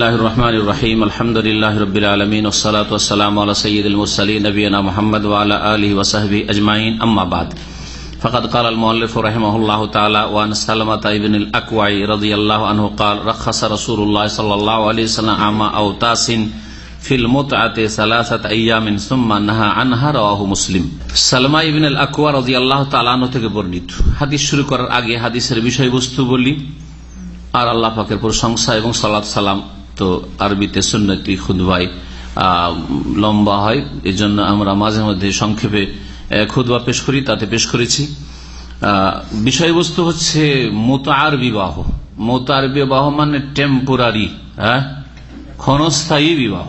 بسم الله الرحمن الرحيم الحمد لله رب العالمين والصلاة والسلام على سيد المرسلين نبينا محمد وعلى آله وصحبه أجمعين أما بعد فقد قال المؤلف رحمه الله تعالى وعن سلمة بن الأكوع رضي الله عنه قال رخص رسول الله صلى الله عليه وسلم عام أوتاس في المتعة ثلاثة أيام ثم نهى عنها رواه مسلم সালমা ইবিন আল Aqua রাজি আল্লাহ তালানো থেকে বর্ণিত হাদিস শুরু করার আগে হাদিসের বিষয়বস্তু বলি আর আল্লাহ পাকের প্রশংসা এবং সালাত সালাম তো আরবিতে সুন্নতি খুদবাই লম্বা হয়। এই জন্য আমরা মাঝে মধ্যে সংক্ষেপে খুদবা পেশ করি, তাতে পেশ করেছি। বিষয়বস্তু হচ্ছে মোতার বিবাহ। মোতার বিবাহ মানে টেম্পোরারি হ্যাঁ? ক্ষণস্থায়ী বিবাহ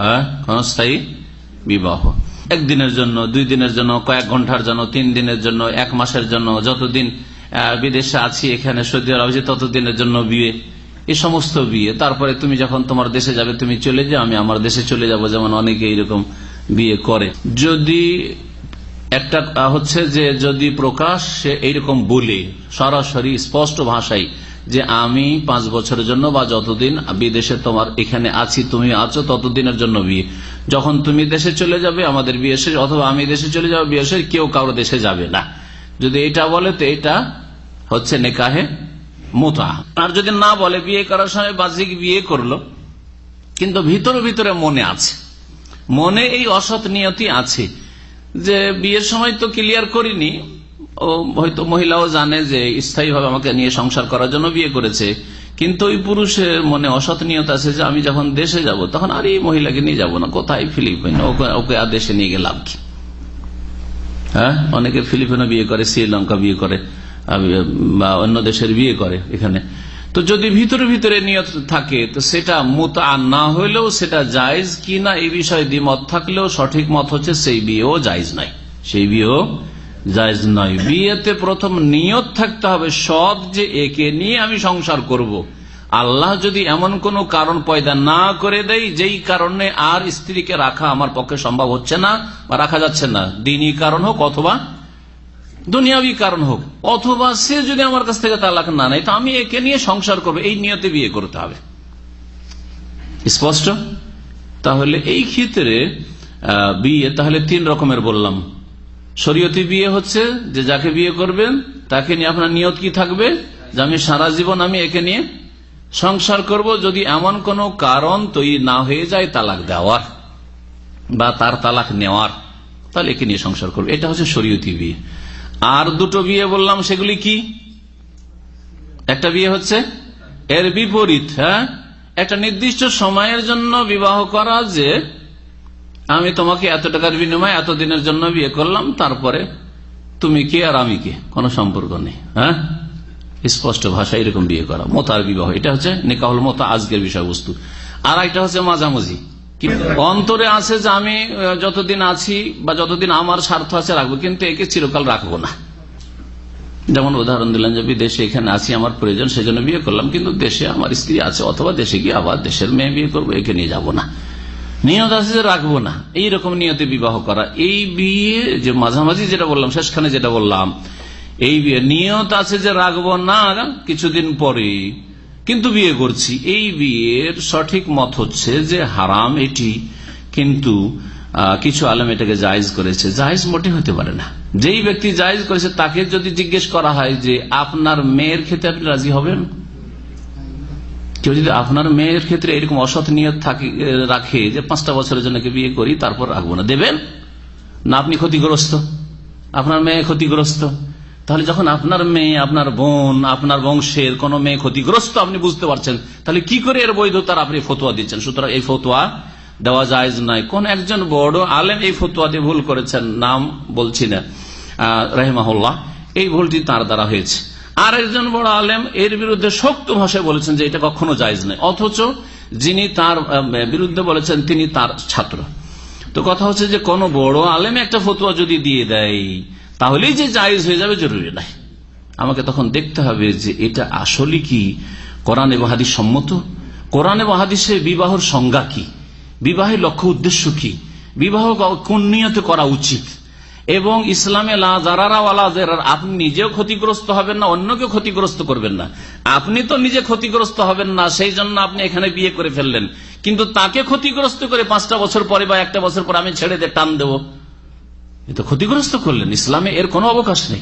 হ্যাঁ? ক্ষণস্থায়ী বিবাহ। একদিনের জন্য, দুই দিনের জন্য, কয়েক ঘণ্টার জন্য, তিন দিনের জন্য, এক মাসের জন্য, যতদিন বিদেশে আছি এখানে সৌদি আরব, ততদিনের জন্য বিয়ে। এই সমস্ত বিয়ে। তারপরে তুমি যখন তোমার দেশে যাবে, তুমি চলে যাও, আমি আমার দেশে চলে যাব, যেমন অনেকে এইরকম বিয়ে করে। যদি একটা হচ্ছে যে যদি প্রকাশ সে এইরকম বলে, সরাসরি স্পষ্ট ভাষায় যে আমি পাঁচ বছরের জন্য বা যতদিন বিদেশে তোমার এখানে আছি, তুমি আছো, ততদিনের জন্য বিয়ে। যখন তুমি দেশে চলে যাবে, আমাদের বিয়ে শেষ, অথবা আমি দেশে চলে যাব, বিয়ে শেষ, কেউ কারও দেশে যাবে না। যদি এটা বলে, তো এটা হচ্ছে নেকাহে মোতা। আর যদি না বলে, বিয়ে করার সময় বাহ্যিক বিয়ে করল, কিন্তু ভিতরে ভিতরে মনে আছে। মনে এই অসৎ নিয়তি আছে যে, বিয়ের সময় তো ক্লিয়ার করিনি। ও হয়তো মহিলাও জানে যে, স্থায়ীভাবে আমাকে নিয়ে সংসার করার জন্য বিয়ে করেছে। কিন্তু ওই পুরুষের মনে অসৎ নিয়ত আছে যে, আমি যখন দেশে যাব, তখন আর এই মহিলাকে নিয়ে যাব না। কোথায় ফিলিপিন? ওকে আর দেশে নিয়ে গেলাম কি? হ্যাঁ? অনেকে ফিলিপিনো বিয়ে করে, শ্রীলঙ্কা বিয়ে করে। বা অন্য দেশের বিয়ে করে এখানে। তো যদি ভিতরে ভিতরে নিয়ত থাকে, তো সেটা মোতা না হইলেও সেটা জায়জ কি না এই বিষয়ে দ্বিমত থাকলেও সঠিক মত হচ্ছে সেই বিয়েও জায়জ নাই। সেই বিয়েও জায়জ নয়। বিয়েতে প্রথম নিয়ত থাকতে হবে সৎ যে একে নিয়ে আমি সংসার করব। আল্লাহ যদি এমন কোন কারণ পয়দা না করে দেয়, যেই কারণে আর স্ত্রীকে রাখা আমার পক্ষে সম্ভব হচ্ছে না বা রাখা যাচ্ছে না। দিনই কারণ হোক অথবা দুনিয়াবি কারণ হোক, অথবা সে যদি আমার কাছ থেকে তালাক না নেয়, তো আমি একে নিয়ে সংসার করব, এই নিয়তে বিয়ে করতে হবে। স্পষ্ট? তাহলে এই ক্ষেত্রে বিয়ে, তাহলে তিন রকমের বললাম। শরীয়তি বিয়ে হচ্ছে যে যাকে বিয়ে করবেন, তাকে নিয়ে আপনার নিয়ত কি থাকবে? যে আমি সারা জীবন আমি একে নিয়ে সংসার করব, যদি এমন কোন কারণ তৈরি না হয়ে যায় তালাক দেওয়ার, বা তার তালাক নেওয়ার, তাহলে একে নিয়ে সংসার করবে। এটা হচ্ছে শরীয়তি বিয়ে। আর দুটো বিয়ে বললাম, সেগুলি কি? একটা বিয়ে হচ্ছে? এর বিপরীত হ্যাঁ? একটা নির্দিষ্ট সময়ের জন্য বিবাহ করা যে আমি তোমাকে এত টাকার বিনিময়ে এত দিনের জন্য বিয়ে করলাম, তারপরে তুমি কে আর আমি কে? কোনো সম্পর্ক নেই হ্যাঁ? স্পষ্ট ভাষা এরকম বিয়ে করা, মোতার বিবাহ। এটা হচ্ছে নিকাহল মোতা, আজকের বিষয়বস্তু। আর একটা হচ্ছে মাঝামাঝি। অন্তরে আছে যে আমি যতদিন আছি বা যতদিন আমার স্বার্থ আছে রাখব, কিন্তু একে চিরকাল রাখব না। যেমন উদাহরণ দিলাম যে বিদেশে এখানে আছি, আমার প্রয়োজন, সেজন্য বিয়ে করলাম, কিন্তু দেশে আমার স্ত্রী আছে, অথবা দেশে গিয়ে আবার দেশের মেয়ে বিয়ে করব, একে নিয়ে যাব না। নিয়ত আছে যে রাখব না। এইরকম নিয়তে বিবাহ করা। এই বিয়ে যে মাঝামাঝি যেটা বললাম, শেষখানে যেটা বললাম, এই বিয়ে নিয়ত আছে যে রাখব না কিছুদিন পরে কিন্তু বিয়ে করছি। এই বিয়ের সঠিক মত হচ্ছে যে হারাম এটি কিন্তু কিছু আলম এটাকে জায়েজ করেছে। জায়েজ মোটে হতে পারে না। যেই ব্যক্তি জায়েজ করেছে তাকে যদি জিজ্ঞেস করা হয় যে আপনার মেয়ের ক্ষেত্রে আপনি রাজি হবেন? কেউ যদি আপনার মেয়ের ক্ষেত্রে এরকম অসৎ নিয়ত থাকে রাখে যে পাঁচটা বছরের জন্য বিয়ে করি, তারপর রাখব না। দেবেন? না, আপনি ক্ষতিগ্রস্ত। আপনার মেয়ে ক্ষতিগ্রস্ত। তাহলে যখন আপনার মেয়ে, আপনার বোন, আপনার বংশের কোন মেয়ে ক্ষতিগ্রস্ত আপনি বুঝতে পারছেন, তাহলে কি করে এর বৈধতার আপনি ফতোয়া দিচ্ছেন? সুতরাং এই ফতোয়া দেওয়া যায় নাই কোন একজন বড় আলেম এই ফতুয়াতে ভুল করেছেন নাম বলছি না। রহমাহুল্লাহ, এই ভুলটি তার দ্বারা হয়েছে। আর একজন বড় আলেম এর বিরুদ্ধে শক্ত ভাষায় বলেছেন যে এটা কখনো জায়জ নাই অথচ যিনি তার বিরুদ্ধে বলেছেন তিনি তার ছাত্র। তো কথা হচ্ছে যে কোন বড় আলেম একটা ফতুয়া যদি দিয়ে দেয় তাহলেই যে জায়জ হয়ে যাবে জরুরি নাই। আমাকে তখন দেখতে হবে যে এটা আসলে কি? কোরআন এবং হাদিস সম্মত? কোরআন এবং হাদিসে বিবাহর সংজ্ঞা কি? বিবাহের লক্ষ্য উদ্দেশ্য কি? বিবাহ কোন নিয়তে করা উচিত? এবং ইসলামে আপনি নিজেও ক্ষতিগ্রস্ত হবেন না অন্যকে ক্ষতিগ্রস্ত করবেন না। আপনি তো নিজে ক্ষতিগ্রস্ত হবেন না, সেই জন্য আপনি এখানে বিয়ে করে ফেললেন। কিন্তু তাকে ক্ষতিগ্রস্ত করে পাঁচটা বছর পরে বা একটা বছর পর আমি ছেড়ে দিয়ে টান দেব। এটা ক্ষতিগ্রস্ত করলেন। ইসলামে এর কোনো অবকাশ নেই।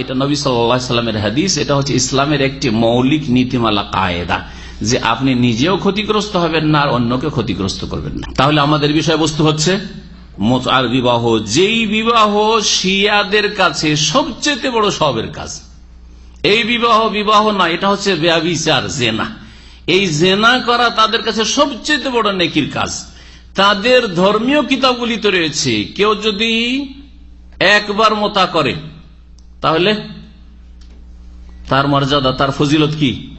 এটা নবী সাল্লামের হাদিস, এটা হচ্ছে ইসলামের একটি মৌলিক নীতিমালা, কায়দা। যে আপনি নিজেও ক্ষতিগ্রস্ত হবেন না আর অন্যকে ক্ষতিগ্রস্ত করবেন না। তাহলে আমাদের বিষয়বস্তু হচ্ছে মোতার বিবাহ। যেই বিবাহ শিয়াদের কাছে সবচেয়ে বড় সবের কাজ। এই বিবাহ বিবাহ না, এটা হচ্ছে ব্যবিচার, জেনা। এই জেনা করা তাদের কাছে সবচেয়ে বড় নেকির কাজ। তাদের ধর্মীয় কিতাবগুলিতে রয়েছে। কেউ যদি একবার মোতা করে, তাহলে তার মর্যাদা, তার ফজিলত কি?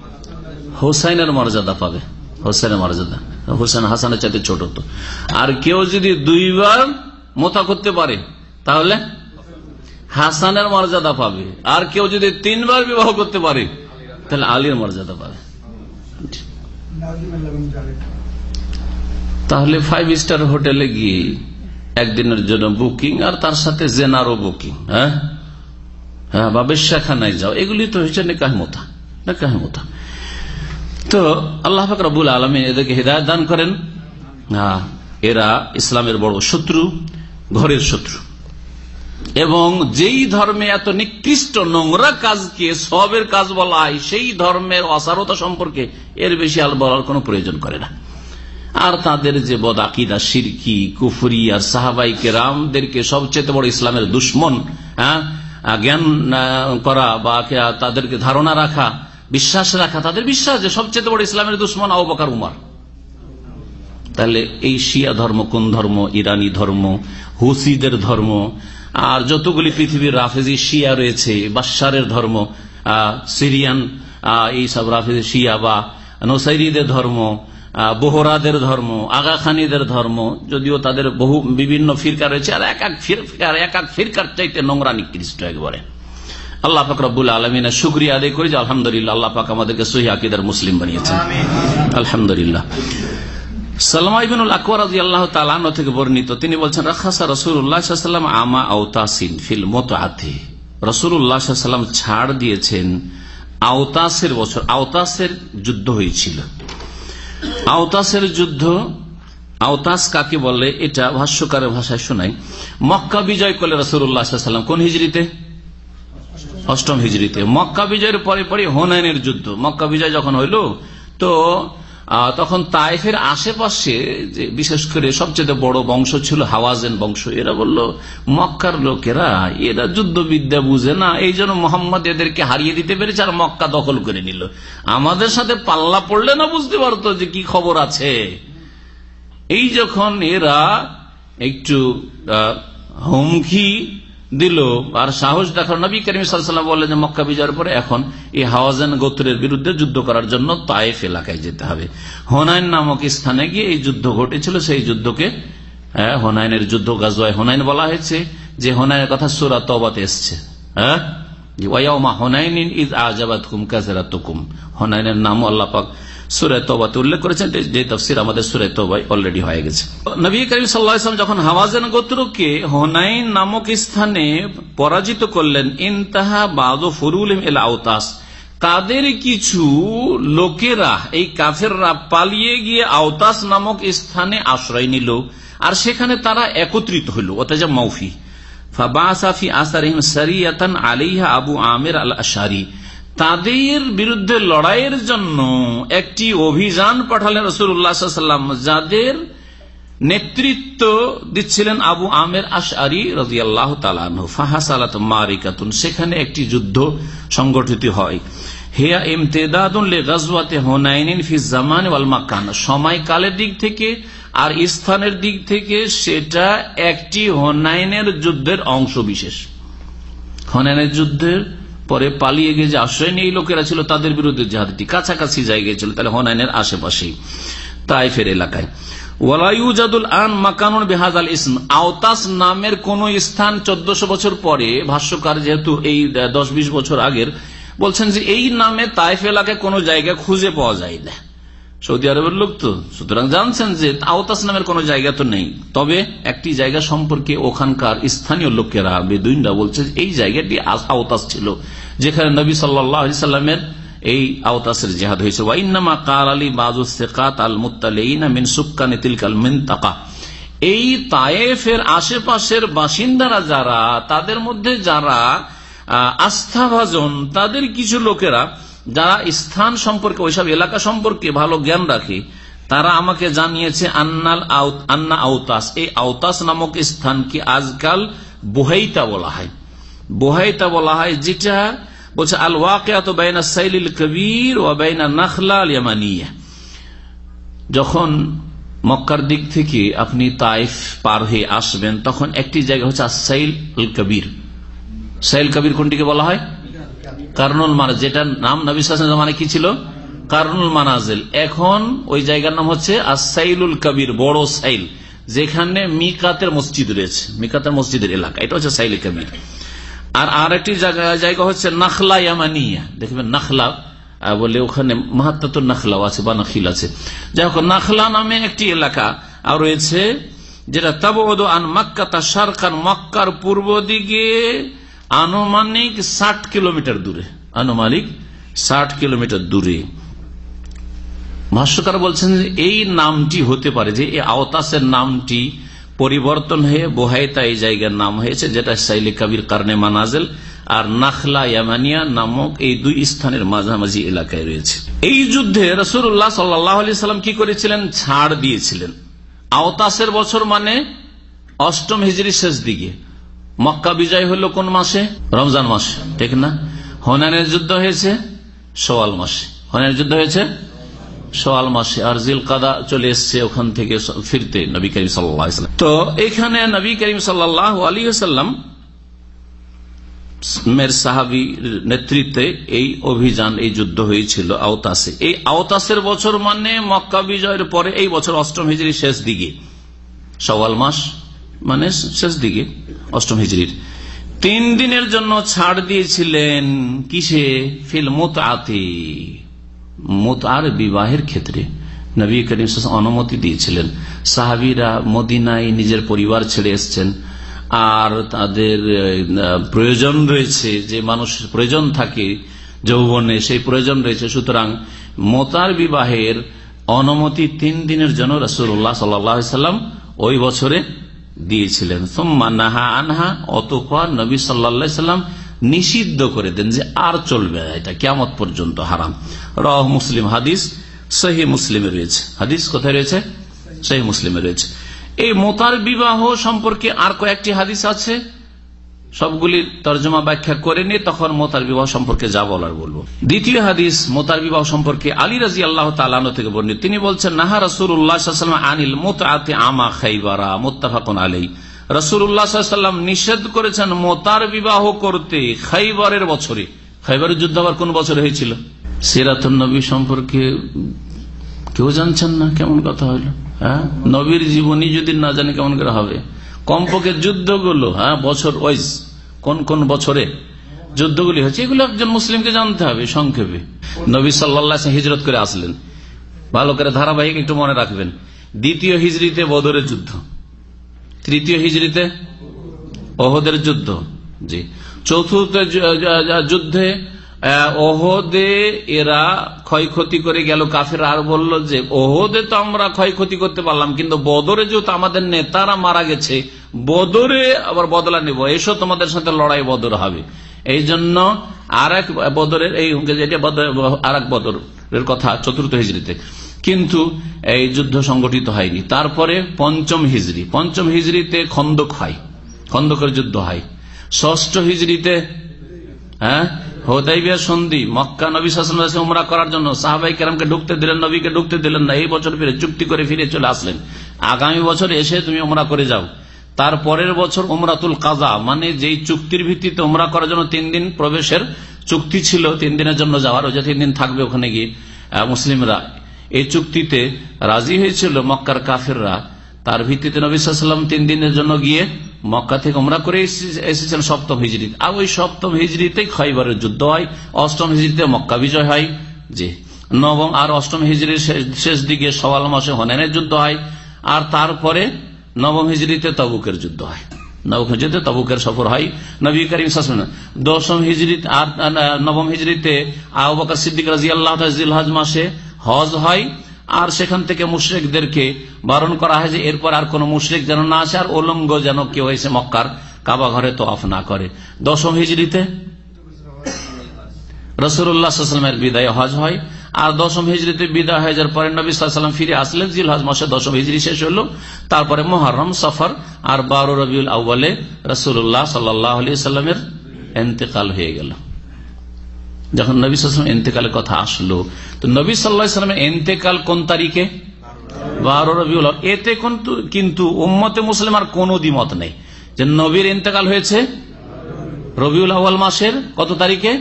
হোসাইনের মর্যাদা পাবে। হোসেনের মর্যাদা। হোসেন হাসানের চাইতে ছোট তো। আর কেউ যদি দুইবার মোতা করতে পারে, তাহলে হাসানের মর্যাদা পাবে। আর কেউ যদি তিনবার বিবাহ করতে পারে, তাহলে আলীর মর্যাদা পাবে। তাহলে ফাইভ স্টার হোটেলে গিয়ে একদিনের জন্য বুকিং আর তার সাথে জেনারও বুকিং হ্যাঁ? হ্যাঁ বা বেশাখানায় যাও। এগুলি তো হচ্ছে নেকাহমতা নেকাহমতা তো আল্লাহ ফাকরাবুল আলমী এদেরকে হৃদায়ত দান করেন। হ্যাঁ এরা ইসলামের বড় শত্রু, ঘরের শত্রু। এবং যেই ধর্মে এত নিকৃষ্ট নোংরা কাজকে সবের কাজ বলা হয়, সেই ধর্মের অসারতা সম্পর্কে এর বেশি আল বলার কোন প্রয়োজন করে না। আর তাদের যে বদাকিদা সিরকি, কুফরি আর সাহাবাই কেরামদেরকে সবচেয়ে বড় ইসলামের দুশ্মন হ্যাঁ? জ্ঞান করা বা তাদেরকে ধারণা রাখা, বিশ্বাস রাখা, তাদের বিশ্বাস যে সবচেয়ে বড় ইসলামের দুশ্মন আবকার উমার। তাহলে এই শিয়া ধর্ম কোন ধর্ম? ইরানি ধর্ম, হুসিদের ধর্ম, আর যতগুলি পৃথিবীর রাফেজি শিয়া রয়েছে বাসারের ধর্ম সিরিয়ান এই সব রাফেজি শিয়া বা নসাইরিদের ধর্ম বোহরাদের ধর্ম আগা খানিদের ধর্ম যদিও তাদের বহু বিভিন্ন ফিরকা রয়েছে আর এক এক ফিরকার এক এক ফিরকার চাইতে নোংরা নিকৃষ্ট একবারে। আল্লাহ পাক রব্বুল আলমিনা শুক্রিয়া আদায় করি যে আলহামদুলিল্লাহ আল্লাহ পাক আমাদেরকে সহি আকিদার মুসলিম বানিয়েছেন। আলহামদুলিল্লাহ। সালমাইবিনুল আকবর রাজি আল্লাহ তালানো থেকে বর্ণিত তিনি বলছেন রাখাসা রসুল্লাহাম আমা ফিল মত আতে রসুল্লাহাম ছাড় দিয়েছেন আওতাসের বছর আওতাসের যুদ্ধ হয়েছিল। আওতাসের যুদ্ধ, আওতাস কাকে বলে, এটা ভাষ্যকারের ভাষায় শোনাই। মক্কা বিজয় করলে রসুল্লাহাম কোন হিজড়িতে? অষ্টম হিজড়িতে। মক্কা বিজয়ের পরে পরে হোনাইনের যুদ্ধ। মক্কা বিজয় যখন হইল, তো তখন তাইফের আশেপাশে বিশেষ করে সবচেয়ে বড় বংশ ছিল হাওয়াজেন বংশ, এরা বলল, মক্কার লোকেরা, এরা যুদ্ধবিদ্যা বুঝে না, এই জন্য মোহাম্মদ এদেরকে হারিয়ে দিতে পেরেছে আর মক্কা দখল করে নিল। আমাদের সাথে পাল্লা পড়লে না বুঝতে পারতো যে কি খবর আছে? এই যখন এরা একটু হুমকি দিল। আর সাহস দেখার নবী করিম সাল্লাম বললেন যে, মক্কা বিজয়ের পরে এখন এই হাওয়াজান গোত্রের বিরুদ্ধে যুদ্ধ করার জন্য তায়েফ এলাকায় যেতে হবে। হোনাইন নামক স্থানে গিয়ে এই যুদ্ধ ঘটেছিল। সেই যুদ্ধকে হোনাইনের যুদ্ধ গাজওয়ায় হোনাইন বলা হয়েছে। যে হোনাইনের কথা সুরা তবাতে এসছে হ্যাঁ? হোনাইন ইজ আজাবাদ হোনাইনের নাম আল্লাপাক সুরে তোবাতে উল্লেখ করেছেন, যে তফসির আমাদের সুরে তোবাই অলরেডি হয়ে গেছে। নবী করিম সাল্লাম যখন হাওয়াজান গোত্রকে নামক স্থানে পরাজিত করলেন, ইনতাহা বাদো ফরুল এল আওতাস, তাদের কিছু লোকেরা, এই কাফেররা পালিয়ে গিয়ে আওতাস নামক স্থানে আশ্রয় নিল, আর সেখানে তারা একত্রিত হইল, ওতাজা মৌফি ফাবাসাফি আসারিম সারিয়াতান আলিহা আবু আমের আল আশারি তাদের বিরুদ্ধে লড়াইয়ের জন্য একটি অভিযান পাঠালেন রসুল্লাহাম যাদের নেতৃত্ব দিচ্ছিলেন আবু আমের আশারি রাজি আল্লাহ সেখানে একটি যুদ্ধ সংগঠিত হয়। হেয়া ইমতেদাদুল্লে গজওয়াতে হোনাইনিন ফি জামান মাকান। সময়কালের দিক থেকে আর স্থানের দিক থেকে সেটা একটি হোনাইনের যুদ্ধের অংশ বিশেষ। হনাইনের যুদ্ধের পরে পালিয়ে গিয়ে যে আশ্রয় নিয়ে লোকেরা ছিল, তাদের বিরুদ্ধে জাহাদটি কাছাকাছি জায়গায় ছিল, তাহলে হনাইনের আশেপাশেই, তাইফের এলাকায়। ওয়ালাইউজাদুল আন মাকানুন বেহাজাল ইসম, আওতাস নামের কোন স্থান চোদ্দশো বছর পরে, ভাষ্যকার যেহেতু এই দশ বিশ বছর আগের, বলছেন যে এই নামে তাইফ এলাকায় কোন জায়গা খুঁজে পাওয়া যায় না সৌদি আরবের লোক তো। সুতরাং জানছেন যে আওতাস নামের কোন জায়গা তো নেই। তবে একটি জায়গা সম্পর্কে ওখানকার স্থানীয় লোকেরা, বেদুইনরা বলছে এই জায়গাটি আওতাস ছিল, যেখানে নবী সাল্লামের এই আওতাসের জেহাদ হয়েছে। ওয়াইনামা কার আলী বাজুসেকাত আল মুতালিনা মিন সুক্কানে তিলকাল মিনতাকা। এই তায়েফের আশেপাশের বাসিন্দারা যারা, তাদের মধ্যে যারা আস্থাভাজন, তাদের কিছু লোকেরা যারা স্থান সম্পর্কে, ওইসব এলাকা সম্পর্কে ভালো জ্ঞান রাখে, তারা আমাকে জানিয়েছে, আন্নাল আন্না আওতাস এই আওতাস নামক স্থানকে আজকাল বোহাইতা বলা হয়। বোহাইতা বলা হয় যেটা বলছে, আল ওয়াকিয়াত বাইনা সাইলিল কবির ও বাইনা নাখলা আল ইয়ামানিয়া। যখন মক্কার দিক থেকে আপনি তাইফ পার হয়ে আসবেন, তখন একটি জায়গা হচ্ছে সাইল কবির সাইল কবির কোনটিকে বলা হয়? কারনুল মানাজ যেটার নাম নবী মানে কি ছিল? কারনুল মানাজেল। এখন ওই জায়গার নাম হচ্ছে আসাইলুল কবির, বড় সাইল, যেখানে মিকাতের মসজিদ রয়েছে, মিকাতের মসজিদের এলাকা। এটা হচ্ছে সাইল কবির। আর আর একটি জায়গা হচ্ছে নাখলা ইয়ামানিয়া। দেখবেন নাখলা বলে ওখানে মাহাত্মা নাখলাও আছে বা নাখিল আছে। যাই হোক, নাখলা নামে একটি এলাকা আর রয়েছে, যেটা তাবদ আন মক্কা তা সারখান মক্কার পূর্ব দিকে আনুমানিক ষাট কিলোমিটার দূরে, আনুমানিক ষাট কিলোমিটার দূরে। ভাষ্যকার বলছেন এই নামটি হতে পারে যে এই আওতাসের নামটি পরিবর্তন হয়ে বোহাইতা এই জায়গার নাম হয়েছে, যেটা সাইলে কাবির কারণে মানাজেল আর নাখলা ইয়ামানিয়া নামক এই দুই স্থানের মাঝামাঝি এলাকায় রয়েছে। এই যুদ্ধে রসুল্লাহ সাল্লাহ আলি সাল্লাম কি করেছিলেন? ছাড় দিয়েছিলেন। আওতাসের বছর মানে অষ্টম হিজড়ি শেষ দিকে। মক্কা বিজয় হলো কোন মাসে? রমজান মাসে, ঠিক না? হনানের যুদ্ধ হয়েছে সোয়াল মাসে। হনানের যুদ্ধ হয়েছে সোয়াল মাসে, আর জিল কাদা চলে এসছে ওখান থেকে ফিরতে নবী করিম সাল্লাম। তো এখানে নবী করিম সাল্লাহ আলী সাল্লাম মের সাহাবি নেতৃত্বে এই অভিযান, এই যুদ্ধ হয়েছিল আওতাসে। এই আওতাসের বছর মানে মক্কা বিজয়ের পরে এই বছর অষ্টম হিজড়ি শেষ দিকে সওয়াল মাস। মানে শেষ দিকে, অষ্টম হিজড়ির। তিন দিনের জন্য ছাড় দিয়েছিলেন কিসে? ফিল মোতাতে মোতার বিবাহের ক্ষেত্রে নবী করিম অনুমতি দিয়েছিলেন। সাহাবিরা মদিনায় নিজের পরিবার ছেড়ে এসছেন। আর তাদের প্রয়োজন রয়েছে, যে মানুষের প্রয়োজন থাকে, যৌবনে সেই প্রয়োজন রয়েছে। সুতরাং মোতার বিবাহের অনুমতি তিন দিনের জন্য রসুল্লাহ সাল্লাম ওই বছরে দিয়েছিলেন। সোম্মা নাহা আনহা, অতপর নবী সাল্লা সাল্লাম নিষিদ্ধ করে দেন যে আর চলবে না, এটা কেমত পর্যন্ত হারাম। রহ মুসলিম, হাদিস সহি মুসলিমে রয়েছে। হাদিস কোথায় রয়েছে? সহি মুসলিমে রয়েছে। এই মোতার বিবাহ সম্পর্কে আর কয়েকটি হাদিস আছে। সবগুলি তর্জমা ব্যাখ্যা করে নিয়ে তখন মোতার বিবাহ সম্পর্কে যা বলার বলব। দ্বিতীয় হাদিস, মোতার বিবাহ সম্পর্কে আলী রাজি আল্লাহ তালানো থেকে বর্ণিত। তিনি বলছেন, নাহা রসুল্লাহ আনিল মোতাতে আমা খাইবারা মোত্তাফাকুন আলী রসুল্লাহাম নিষেধ করেছেন মোতার বিবাহ করতে খাইবারের বছরে। খাইবারের যুদ্ধ আবার কোন বছর হয়েছিল? সিরাতুল নবী সম্পর্কে কেউ জানছেন না? কেমন কথা হইল হ্যাঁ? নবীর জীবনী যদি না জানে কেমন করে হবে? কমপক্ষে যুদ্ধগুলো হ্যাঁ বছর ওয়াইজ। কোন কোন বছরে যুদ্ধগুলি হয়েছে, এগুলো একজন মুসলিমকে জানতে হবে, সংক্ষেপে। নবী সাল্লা হিজরত করে আসলেন। ভালো করে ধারাবাহিক একটু মনে রাখবেন। দ্বিতীয় হিজড়িতে বদরের যুদ্ধ। তৃতীয় হিজড়িতে অহদের যুদ্ধ। জি। চতুর্থ যুদ্ধে ওহদে এরা ক্ষয়ক্ষতি করে গেল। কাফের আর বলল যে, ওহদে তো আমরা ক্ষয়ক্ষতি করতে পারলাম, কিন্তু বদরে যেহেতু আমাদের নেতারা মারা গেছে, বদরে আবার বদলা নেব। এসো তোমাদের সাথে লড়াই বদর হবে। এই জন্য আর এক বদরের এই আর এক বদরের কথা, চতুর্থ হিজড়িতে। কিন্তু এই যুদ্ধ সংগঠিত হয়নি। তারপরে পঞ্চম হিজড়ি। পঞ্চম হিজড়িতে খন্দক হয়। খন্দকের যুদ্ধ হয়। ষষ্ঠ হিজড়িতে হ্যাঁ? হোদাইবিয়া সন্ধি, মক্কা নবী শাসন উমরা করার জন্য সাহাবাই কেরামকে ঢুকতে দিলেন, নবীকে ঢুকতে দিলেন না, এই বছর ফিরে চুক্তি করে ফিরে চলে আসলেন। আগামী বছর এসে তুমি উমরা করে যাও। তার পরের বছর উমরাতুল কাজা মানে যেই চুক্তির ভিত্তিতে উমরা করার জন্য তিন দিন প্রবেশের চুক্তি ছিল, তিন দিনের জন্য যাওয়ার, ওই যে তিন দিন থাকবে ওখানে গিয়ে মুসলিমরা। এই চুক্তিতে রাজি হয়েছিল মক্কার কাফেররা। তার ভিত্তিতে নবিসাল্লাম তিন দিনের জন্য গিয়ে মক্কা থেকে উমরা করে এসে- এসেছেন সপ্তম হিজড়ি আর ওই সপ্তম হিজড়িতে খৈবরের যুদ্ধ হয়, অষ্টম হিজড়িতে মক্কা বিজয় হয়। জি। নবম আর অষ্টম হিজড়ির শেষ- দিকে সওয়াল মাসে হনেনের যুদ্ধ হয়। আর তারপরে নবম হিজড়িতে তবুকের যুদ্ধ হয়। নবম হিজড়িতে তবুকের সফর হয়। নবী করিম দশম হিজড়ি আর নবম হিজড়িতে আবু বকর সিদ্দিক রাজি আল্লাহ হজ মাসে হজ হয়। আর সেখান থেকে মুশরেকদেরকে বারণ করা হয় যে এরপর আর কোন মুশরেক যেন না আসে, আর ওলঙ্গ যেন কেউ এসে মক্কার কাবা ঘরে তো অফ না করে। দশম হিজড়িতে রসুল্লাহামের বিদায় হজ হয়, আর দশম হিজড়িতে বিদায় হয়ে যাওয়ার পরে নবী সাল্লাম ফিরে আসলেন জিল হজ মাসে দশম হিজড়ি শেষ হলো, তারপরে মোহরম সফর, আর বারো রবিউল আউ্বালে রসুল্লাহ সাল্লাহ আলি সাল্লামের এন্তেকাল হয়ে গেল। যখন নবী সাল্লাম এন্তেকালের কথা আসলো, তো নবী সাল্লাহ সাল্লামের এন্তেকাল কোন তারিখে? বারো রবিউল এতে কিন্তু উম্মতে মুসলিম আর কোন দ্বিমত নেই। যে নবীর ইন্তেকাল হয়েছে রবিউল আউ্য়াল মাসের কত তারিখে?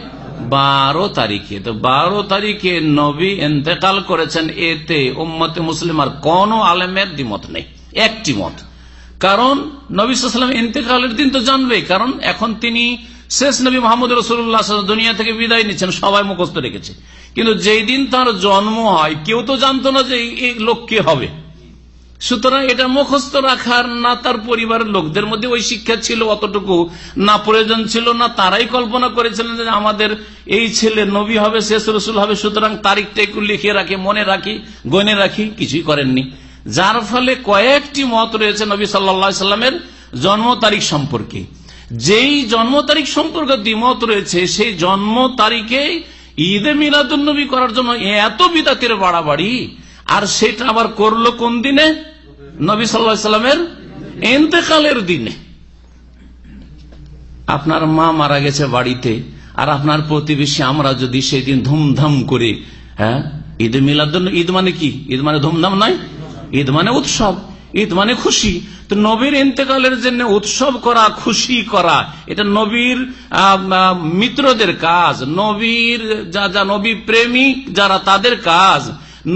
বারো তারিখে। তো বারো তারিখে নবী এন্তেকাল করেছেন, এতে উম্মতে মুসলিম আর কোন আলেমের দ্বিমত নেই। একটি মত। কারণ নবী সাল্লাম ইন্তেকালের দিন তো জানবে কারণ এখন তিনি শেষ নবী মোহাম্মদ রসুল্লাহ দুনিয়া থেকে বিদায় নিচ্ছেন, সবাই মুখস্থ রেখেছে। কিন্তু যেই দিন তার জন্ম হয়, কেউ তো জানতো না যে এই- লোক কে হবে। সুতরাং এটা মুখস্থ রাখার না তার পরিবারের লোকদের মধ্যে ওই শিক্ষা ছিল অতটুকু, না প্রয়োজন ছিল, না তারাই কল্পনা করেছিলেন যে আমাদের এই ছেলে নবী হবে, শেষ রসুল হবে, সুতরাং তারিখটা একটু লিখে রাখি, মনে রাখি, গনে রাখি, কিছুই করেননি। যার ফলে কয়েকটি মত রয়েছে নবী সাল্লা সাল্লামের জন্ম তারিখ সম্পর্কে। যেই জন্ম তারিখ সম্পর্কে দ্বিমত রয়েছে, সেই জন্ম তারিখে ঈদে মিলাদুন্নবী করার জন্য এত বিদাতের বাড়াবাড়ি, আর সেটা আবার করল কোন দিনে? নবী সাল্লা সাল্লামের এতেকালের দিনে। আপনার মা মারা গেছে বাড়িতে, আর আপনার প্রতিবেশী, আমরা যদি সেই দিন ধুমধাম করে হ্যাঁ ঈদ মিলাদ ঈদ মানে কি? ঈদ মানে ধুমধাম নয়? ঈদ মানে উৎসব। ঈদ মানে খুশি। তো নবীর ইন্তেকালের জন্য উৎসব করা, খুশি করা, এটা নবীর মিত্রদের কাজ। নবীর যা যা নবী প্রেমিক, যারা তাদের কাজ।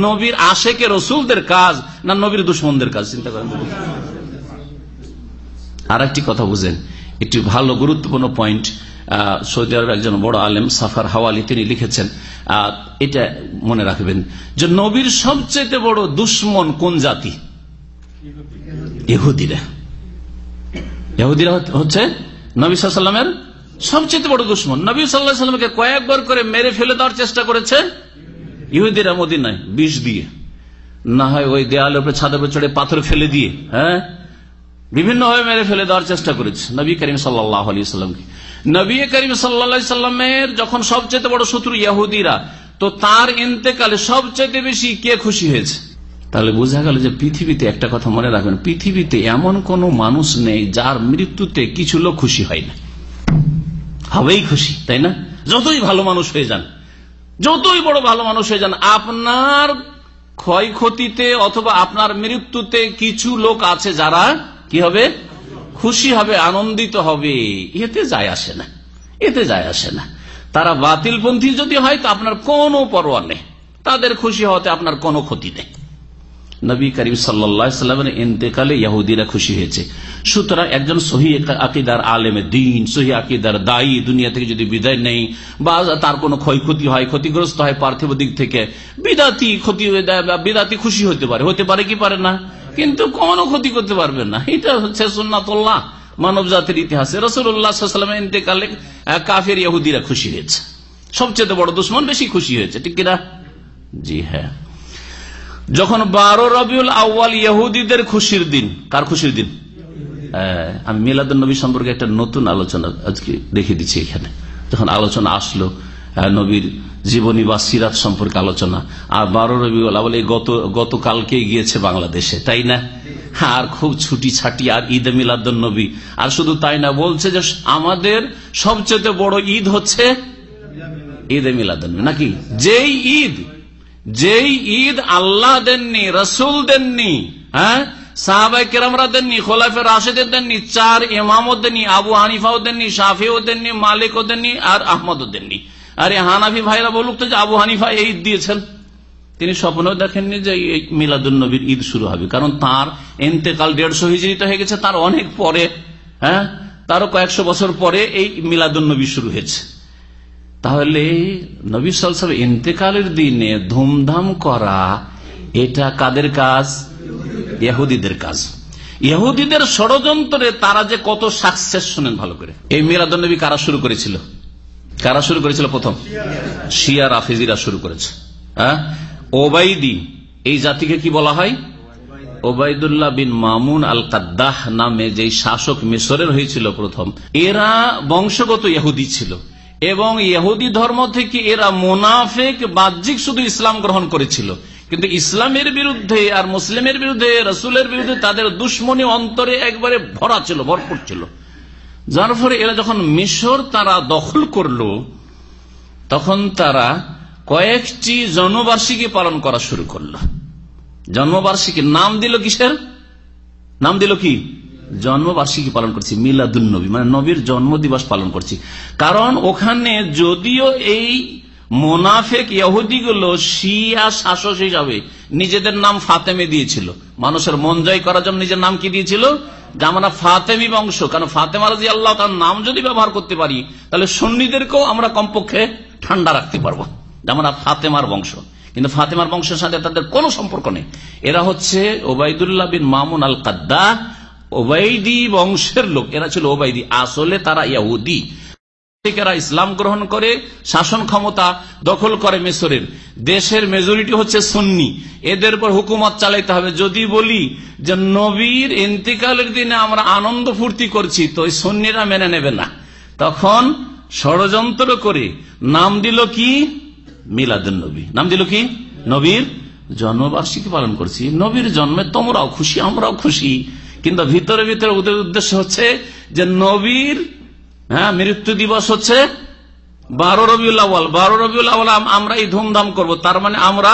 নবীর আশেকে রসুলদের কাজ, না নবীর দুশ্মনদের কাজ, চিন্তা করেন। আর একটি কথা বুঝেন। একটি ভালো, গুরুত্বপূর্ণ পয়েন্ট সৌদি আরবের একজন বড় আলেম, সাফার হাওয়ালি, তিনি লিখেছেন এটা মনে রাখবেন যে নবীর সবচেয়ে বড় দুশ্মন কোন জাতি? ইহুদিরা। ইহুদিরা হচ্ছে- নবী সাল্লামের সবচেয়ে বড় দুশ্মন। নবী সাল্লাহ সাল্লামকে কয়েকবার করে মেরে ফেলে দেওয়ার চেষ্টা করেছে ইহুদিরা মদিনায়, বিষ দিয়ে। না হয় ওই দেয়ালের উপরে, ছাদের উপরে চড়ে পাথর ফেলে দিয়ে হ্যাঁ? বিভিন্ন ভাবে মেরে ফেলে দেওয়ার চেষ্টা করেছে নবী করিম সাল্লাহ সাল্লামকে নবী করিম সাল্লা সাল্লামের যখন সবচেয়ে বড় শত্রু ইয়াহুদিরা তো তার ইন্তেকালে সবচেয়ে বেশি কে খুশি হয়েছে? তাহলে বোঝা গেল যে পৃথিবীতে একটা কথা মনে রাখবেন, পৃথিবীতে এমন কোন মানুষ নেই যার মৃত্যুতে কিছু লোক খুশি হয় না। হবেই খুশি, তাই না? যতই ভালো মানুষ হয়ে যান, যতই বড় ভালো মানুষ হয়ে যান, আপনার ক্ষয়ক্ষতিতে অথবা আপনার মৃত্যুতে কিছু লোক আছে যারা কি হবে? খুশি হবে, আনন্দিত হবে। এতে যায় আসে না, এতে যায় আসে না। তারা বাতিলপন্থী যদি হয় তো আপনার কোনো পরোয়া নেই। তাদের খুশি হতে আপনার কোনো ক্ষতি নেই। নবী করিম সাল্লামের ইন্তেকালে ইহুদিরা খুশি হয়েছে। সুতরাং একজন সহি আকিদার আলেমে দিন, সহি আকিদার দায়ী, দুনিয়া থেকে যদি বিদায় নেই বা তার কোনো ক্ষয়ক্ষতি হয়, ক্ষতিগ্রস্ত হয় পার্থিব দিক থেকে, বিদাতি ক্ষতি বিদাতি খুশি হতে পারে। হতে পারে কি পারে না? কিন্তু কোনো ক্ষতি করতে পারবে না। এটা হচ্ছে সুন্নাতল্লাহ মানব জাতির ইতিহাসে রসুল্লাহামের ইন্তেকালে কাফের ইহুদিরা খুশি হয়েছে। সবচেয়ে বড় দুশ্মন বেশি খুশি হয়েছে। ঠিক কিনা? জি হ্যাঁ। যখন বারো রবিউল আউ্য়াল ইহুদিদের খুশির দিন, কার খুশির দিন? আমি মিলাদ নবী সম্পর্কে একটা নতুন আলোচনা আজকে দেখে দিচ্ছি এখানে। যখন আলোচনা আসলো নবীর জীবনী বা সিরাত সম্পর্কে আলোচনা, আর বারো রবিউল আউ্য়াল এই গত গতকালকে গিয়েছে বাংলাদেশে, তাই না? আর খুব ছুটি ছাটি, আর ঈদ মিলাদ নবী। আর শুধু তাই না, বলছে যে আমাদের সবচেয়ে বড় ঈদ হচ্ছে ঈদে মিলাদুন্নবী নাকি? যেই ঈদ যেই ঈদ আল্লাহ দেননি, রসুল দেননি হ্যাঁ? সাহাবাই কেরামরা দেননি, খোলাফে রাশেদের দেননি, চার ইমামও দেননি, আবু হানিফাও দেননি, শাফিও দেননি, মালিকও দেননি, আর আহমদও দেননি। আরে হানাফি ভাইরা বলুক তো যে আবু হানিফা এই ঈদ দিয়েছেন। তিনি স্বপ্নেও দেখেননি যে এই মিলাদুন্নবীর ঈদ শুরু হবে, কারণ তার এন্তেকাল দেড়শো হিজড়িতে হয়ে গেছে, তার অনেক পরে হ্যাঁ? তারও কয়েকশো বছর পরে এই মিলাদুন্নবী শুরু হয়েছে। তাহলে নবী সাল ইন্তেকালের দিনে ধুমধাম করা এটা কাদের কাজ? ইহুদিদের কাজ। ইহুদিদের ষড়যন্ত্রে তারা যে কত সাকসেস শোনেন ভালো করে। এই মিলাদুন্নবী কারা শুরু করেছিল? কারা শুরু করেছিল প্রথম? শিয়া রাফিজিরা শুরু করেছে। হ্যাঁ? ওবাইদি, এই জাতিকে কি বলা হয়? ওবায়দুল্লাহ বিন মামুন আল কাদ্দাহ নামে যে শাসক মিশরের হয়েছিল প্রথম, এরা বংশগত ইহুদি ছিল। এবং ইহুদি ধর্ম থেকে এরা মোনাফেক, বাহ্যিক শুধু ইসলাম গ্রহণ করেছিল। কিন্তু ইসলামের বিরুদ্ধে আর মুসলিমের বিরুদ্ধে, রসুলের বিরুদ্ধে তাদের দুশ্মনী অন্তরে একবারে ভরা ছিল, ভরপুর ছিল। যার ফলে এরা যখন মিশর তারা দখল করল, তখন তারা কয়েকটি জন্মবার্ষিকী পালন করা শুরু করল। জন্মবার্ষিকী নাম দিল কিসের? নাম দিল কি? জন্মবার্ষিকী পালন করছি মিলাদুল নবী মানে নবীর জন্ম দিবস পালন করছি। কারণ ওখানে যদিও এই মোনাফেক ইহুদিগুলো শিয়া শাসক হিসাবে নিজেদের নাম ফাতেমে দিয়েছিল। মানুষের মন জয় করার জন্য নিজের নাম কি দিয়েছিল? আমরা ফাতেমি বংশ, কারণ ফাতেমা রাজি আল্লাহ তার নাম যদি ব্যবহার করতে পারি, তাহলে সন্নিদেরকেও আমরা কমপক্ষে ঠান্ডা রাখতে পারব। আমরা ফাতেমার বংশ। কিন্তু ফাতেমার বংশের সাথে তাদের কোনো সম্পর্ক নেই। এরা হচ্ছে ওবায়দুল্লাহ বিন মামুন আল কাদ্দা ওবাইদি বংশের লোক, এরা ছিল ওবাইদি। আসলে তারা ইয়াহুদি। ইসলাম গ্রহণ করে, শাসন ক্ষমতা দখল করে মিশরের দেশের মেজরিটি হচ্ছে সুন্নি। এদের উপর হুকুমত চালাইতে হবে। যদি বলি যে নবীর ইন্তিকালের দিনে আমরা আনন্দ ফুর্তি করছি, তো ওই সুন্নিরা মেনে নেবে না। তখন ষড়যন্ত্র করে নাম দিল কি? মিলাদুল নবী। নাম দিল কি? নবীর জন্মবার্ষিকী পালন করছি। নবীর জন্মে তোমরাও খুশি, আমরাও খুশি। কিন্তু ভিতরে ভিতরে ওদের উদ্দেশ্য হচ্ছে যে নবীর হ্যাঁ মৃত্যু দিবস হচ্ছে বারো রবিউল বারো রবিউল আমরা এই ধুমধাম করব। তার মানে আমরা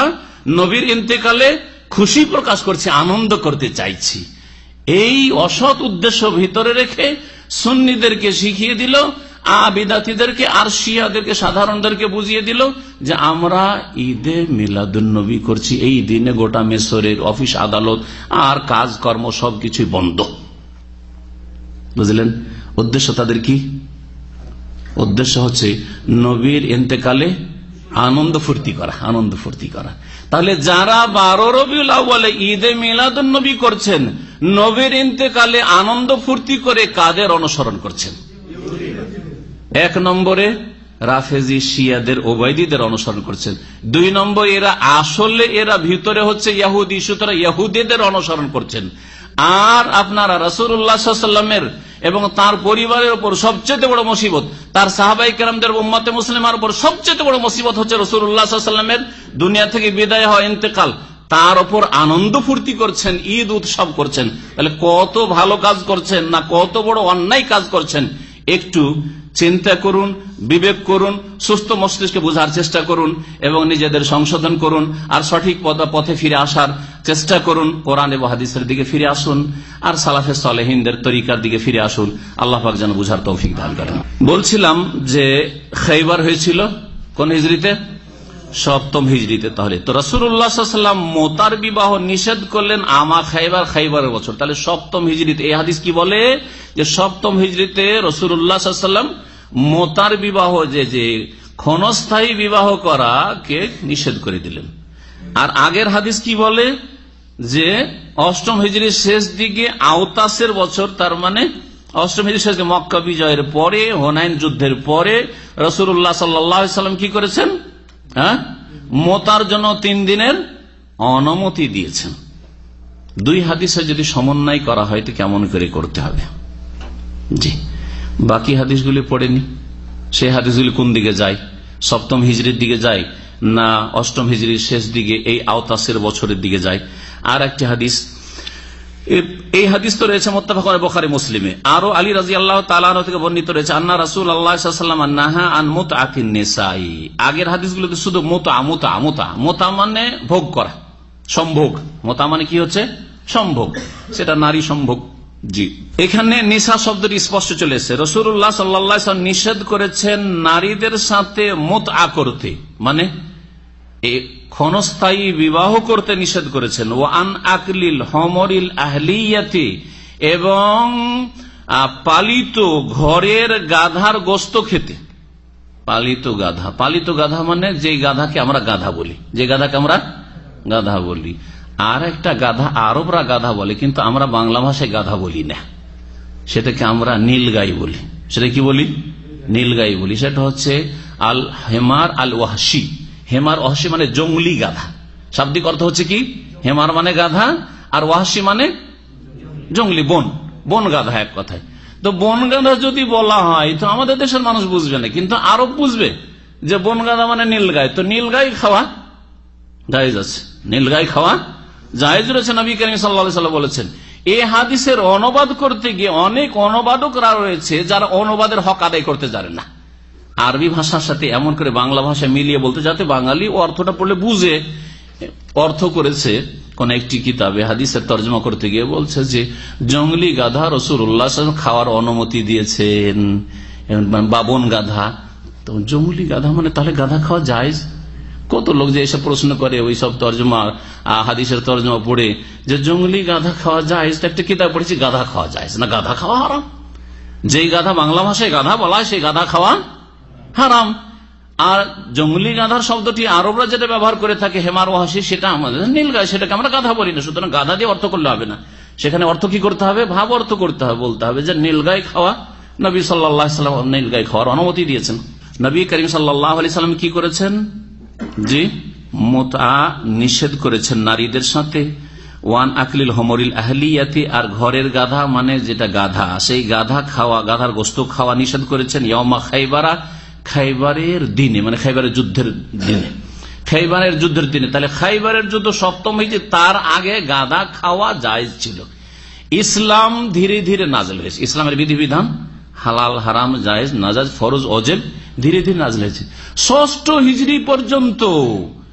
নবীর ইন্তেকালে খুশি প্রকাশ করছি, আনন্দ করতে চাইছি। এই অসৎ উদ্দেশ্য ভিতরে রেখে সুন্নিদেরকে শিখিয়ে দিল আবিদাতিদেরকে আর শিয়াদেরকে সাধারণদেরকে বুঝিয়ে দিল যে আমরা ঈদে মিলাদুন্নবী করছি। এই দিনে গোটা মেসরের অফিস, আদালত আর কাজকর্ম সবকিছু বন্ধ। বুঝলেন? উদ্দেশ্য তাদের কি? উদ্দেশ্য হচ্ছে নবীর এতেকালে আনন্দ ফুর্তি করা, আনন্দ ফুর্তি করা। তাহলে যারা বারো রবিউল বলে ঈদে মিলাদুল নবী করছেন, নবীর ইন্তেকালে আনন্দ ফুর্তি করে কাদের অনুসরণ করছেন। এক নম্বরে রাফেজি শিয়াদের ওবায়দীদের অনুসরণ করছেন। দুই নম্বর, এরা আসলে এরা ভিতরে হচ্ছে ইয়াহুদি, সুতরাং ইয়াহুদিদের অনুসরণ করছেন। আর আপনারা রসুল্লাহামের এবং তার পরিবারের উপর সবচেয়ে বড় মুসিবত, তার সাহাবাই কেরামদের উম্মতে মুসলিমার উপর সবচেয়ে বড় মুসিবত হচ্ছে রসুল্লাহামের দুনিয়া থেকে বিদায় হওয়া ইন্তেকাল। তার ওপর আনন্দ ফুর্তি করছেন, ঈদ উৎসব করছেন। তাহলে কত ভালো কাজ করছেন না কত বড় অন্যায় কাজ করছেন? একটু চিন্তা করুন, বিবেক করুন, সুস্থ মস্তিষ্কে বোঝার চেষ্টা করুন এবং নিজেদের সংশোধন করুন আর সঠিক পথে ফিরে আসার চেষ্টা করুন, কোরআন এবং হাদিসের দিকে ফিরে আসুন আর সালাফে সালেহিনদের তরিকার দিকে ফিরে আসুন। আল্লাহ পাক যেন বুঝার তৌফিক দান করেন। বলছিলাম যে, খাইবার হয়েছিল কোন হিজড়িতে? সপ্তম হিজড়িতে তাহলে। তো রসুল্লাহাম মোতার বিবাহ নিষেধ করলেন আমা খাইবার, খাইবারের বছর। তাহলে সপ্তম হিজড়িতে এই হাদিস কি বলে? যে সপ্তম হিজড়িতে রসুল্লাহাম মোতার বিবাহ, যে যে ক্ষণস্থায়ী বিবাহ করা কে নিষেধ করে দিলেন। আর আগের হাদিস কি বলে? যে অষ্টম হিজড়ির শেষ দিকে আওতাসের বছর, তার মানে অষ্টম হিজড়ির শেষ মক্কা বিজয়ের পরে, হোনাইন যুদ্ধের পরে রসুল্লাহ সাল্লাম কি করেছেন? হ্যাঁ? মোতার জন্য তিন দিনের অনুমতি দিয়েছেন। দুই হাদিসে যদি সমন্বয় করা হয়, তো কেমন করে করতে হবে? জি। বাকি হাদিসগুলি পড়েনি সেই হাদিসগুলি কোন দিকে যায়? সপ্তম হিজড়ির দিকে যায় না অষ্টম হিজড়ির শেষ দিকে এই আওতাসের বছরের দিকে যায়? আর একটি হাদিস এই হাদিস তো রয়েছে মোত্তাফাক বোখারি মুসলিমে। আরও আলী রাজি আল্লাহ তালাহ থেকে বর্ণিত রয়েছে, আন্না রাসুল নেসাই। আগের হাদিসগুলোতে শুধু মোতা মোতা মোতা মোতা মানে ভোগ করা, সম্ভোগ। মোতা মানে কি হচ্ছে? সম্ভোগ। সেটা নারী সম্ভোগ। জি। এখানে নিশা শব্দটি স্পষ্ট চলে এসেছে। রসুল্লাহ সাল্লা নিষেধ করেছেন নারীদের সাথে মোত করতে। মানে ক্ষণস্থায়ী বিবাহ করতে নিষেধ করেছেন। ও আন আকলিল হমরিল আহলিয়াতি এবং পালিত ঘরের গাধার গোস্ত খেতে। পালিত গাধা। পালিত গাধা মানে যে গাধাকে আমরা গাধা বলি। যে গাধাকে আমরা গাধা বলি। আর একটা গাধা আরবরা গাধা বলে, কিন্তু আমরা বাংলা ভাষায় গাধা বলি না। সেটাকে আমরা নীলগাই বলি। সেটা কি বলি? নীলগাই বলি। সেটা হচ্ছে আল হেমার আল ওয়াহসি হেমার ওয়াহসি মানে জঙ্গলি গাধা। শাব্দিক অর্থ হচ্ছে কি? হেমার মানে গাধা আর ওয়াহসি মানে জঙ্গলি, বন। বন গাধা এক কথায়। তো বন গাধা যদি বলা হয়, তো আমাদের দেশের মানুষ বুঝবে না, কিন্তু আরব বুঝবে যে বন গাধা মানে নীলগাই। তো নীলগাই খাওয়া জায়েজ আছে। নীলগাই খাওয়া জায়েজ রয়েছে। নবী করিম সাল্লা বলেছেন, এ হাদিসের অনুবাদ করতে গিয়ে অনেক অনুবাদকরা রয়েছে যারা অনুবাদের হক আদায় করতে জানে না। আরবি ভাষার সাথে এমন করে বাংলা ভাষা মিলিয়ে বলতে, যাতে বাঙালি অর্থটা পড়লে বুঝে। অর্থ করেছে কোন একটি কিতাবে, হাদিসের তর্জমা করতে গিয়ে বলছে যে, জঙ্গলি গাধা রসুর উল্লাহ খাওয়ার অনুমতি দিয়েছেন। বাবন গাধা। তো জঙ্গলি গাধা মানে তাহলে গাধা খাওয়া যায় কত লোক যে এসব প্রশ্ন করে, ওই সব তর্জমা হাদিসের তর্জমা পড়ে যে, জঙ্গলি গাধা খাওয়া যায় একটা কিতাব পড়েছি, গাধা খাওয়া যায় না, গাধা খাওয়া হারাম। যেই গাধা বাংলা ভাষায় গাধা বলা সেই গাধা খাওয়া হারাম। আর জঙ্গলি গাধার শব্দটি আরবরা যেটা ব্যবহার করে থাকে হেমার ওয়াসি সেটা আমাদের নীলগাই সেটাকে আমরা গাধা বলি না। সুতরাং গাধা দিয়ে অর্থ করলে হবে না। সেখানে অর্থ কি করতে হবে? ভাব অর্থ করতে হবে, বলতে হবে যে নীলগাই খাওয়া। নবী সাল্লাম নীলগাই খাওয়ার অনুমতি দিয়েছেন। নবী করিম সাল্লাহ আলি সাল্লাম কি করেছেন? জি, মোতা নিষেধ করেছেন নারীদের সাথে। ওয়ান আকলিল হমরিল আহলিয়াতি, আর ঘরের গাধা মানে যেটা গাধা। সেই গাধা খাওয়া, গাধার গোস্ত খাওয়া নিষেধ করেছেন। ইয়মা খাইবারা খাইবারের দিনে মানে খাইবারের যুদ্ধের দিনে। খাইবারের যুদ্ধের দিনে, তাহলে খাইবারের যুদ্ধ সপ্তম হয়েছে, তার আগে গাধা খাওয়া যায় ছিল। ইসলাম ধীরে ধীরে নাজল হয়েছে। ইসলামের বিধিবিধান, হালাল, হারাম, জায়েজ নাজাজ ফরজ, অজেব, ধীরে ধীরে নাজল হয়েছে। ষষ্ঠ হিজড়ি পর্যন্ত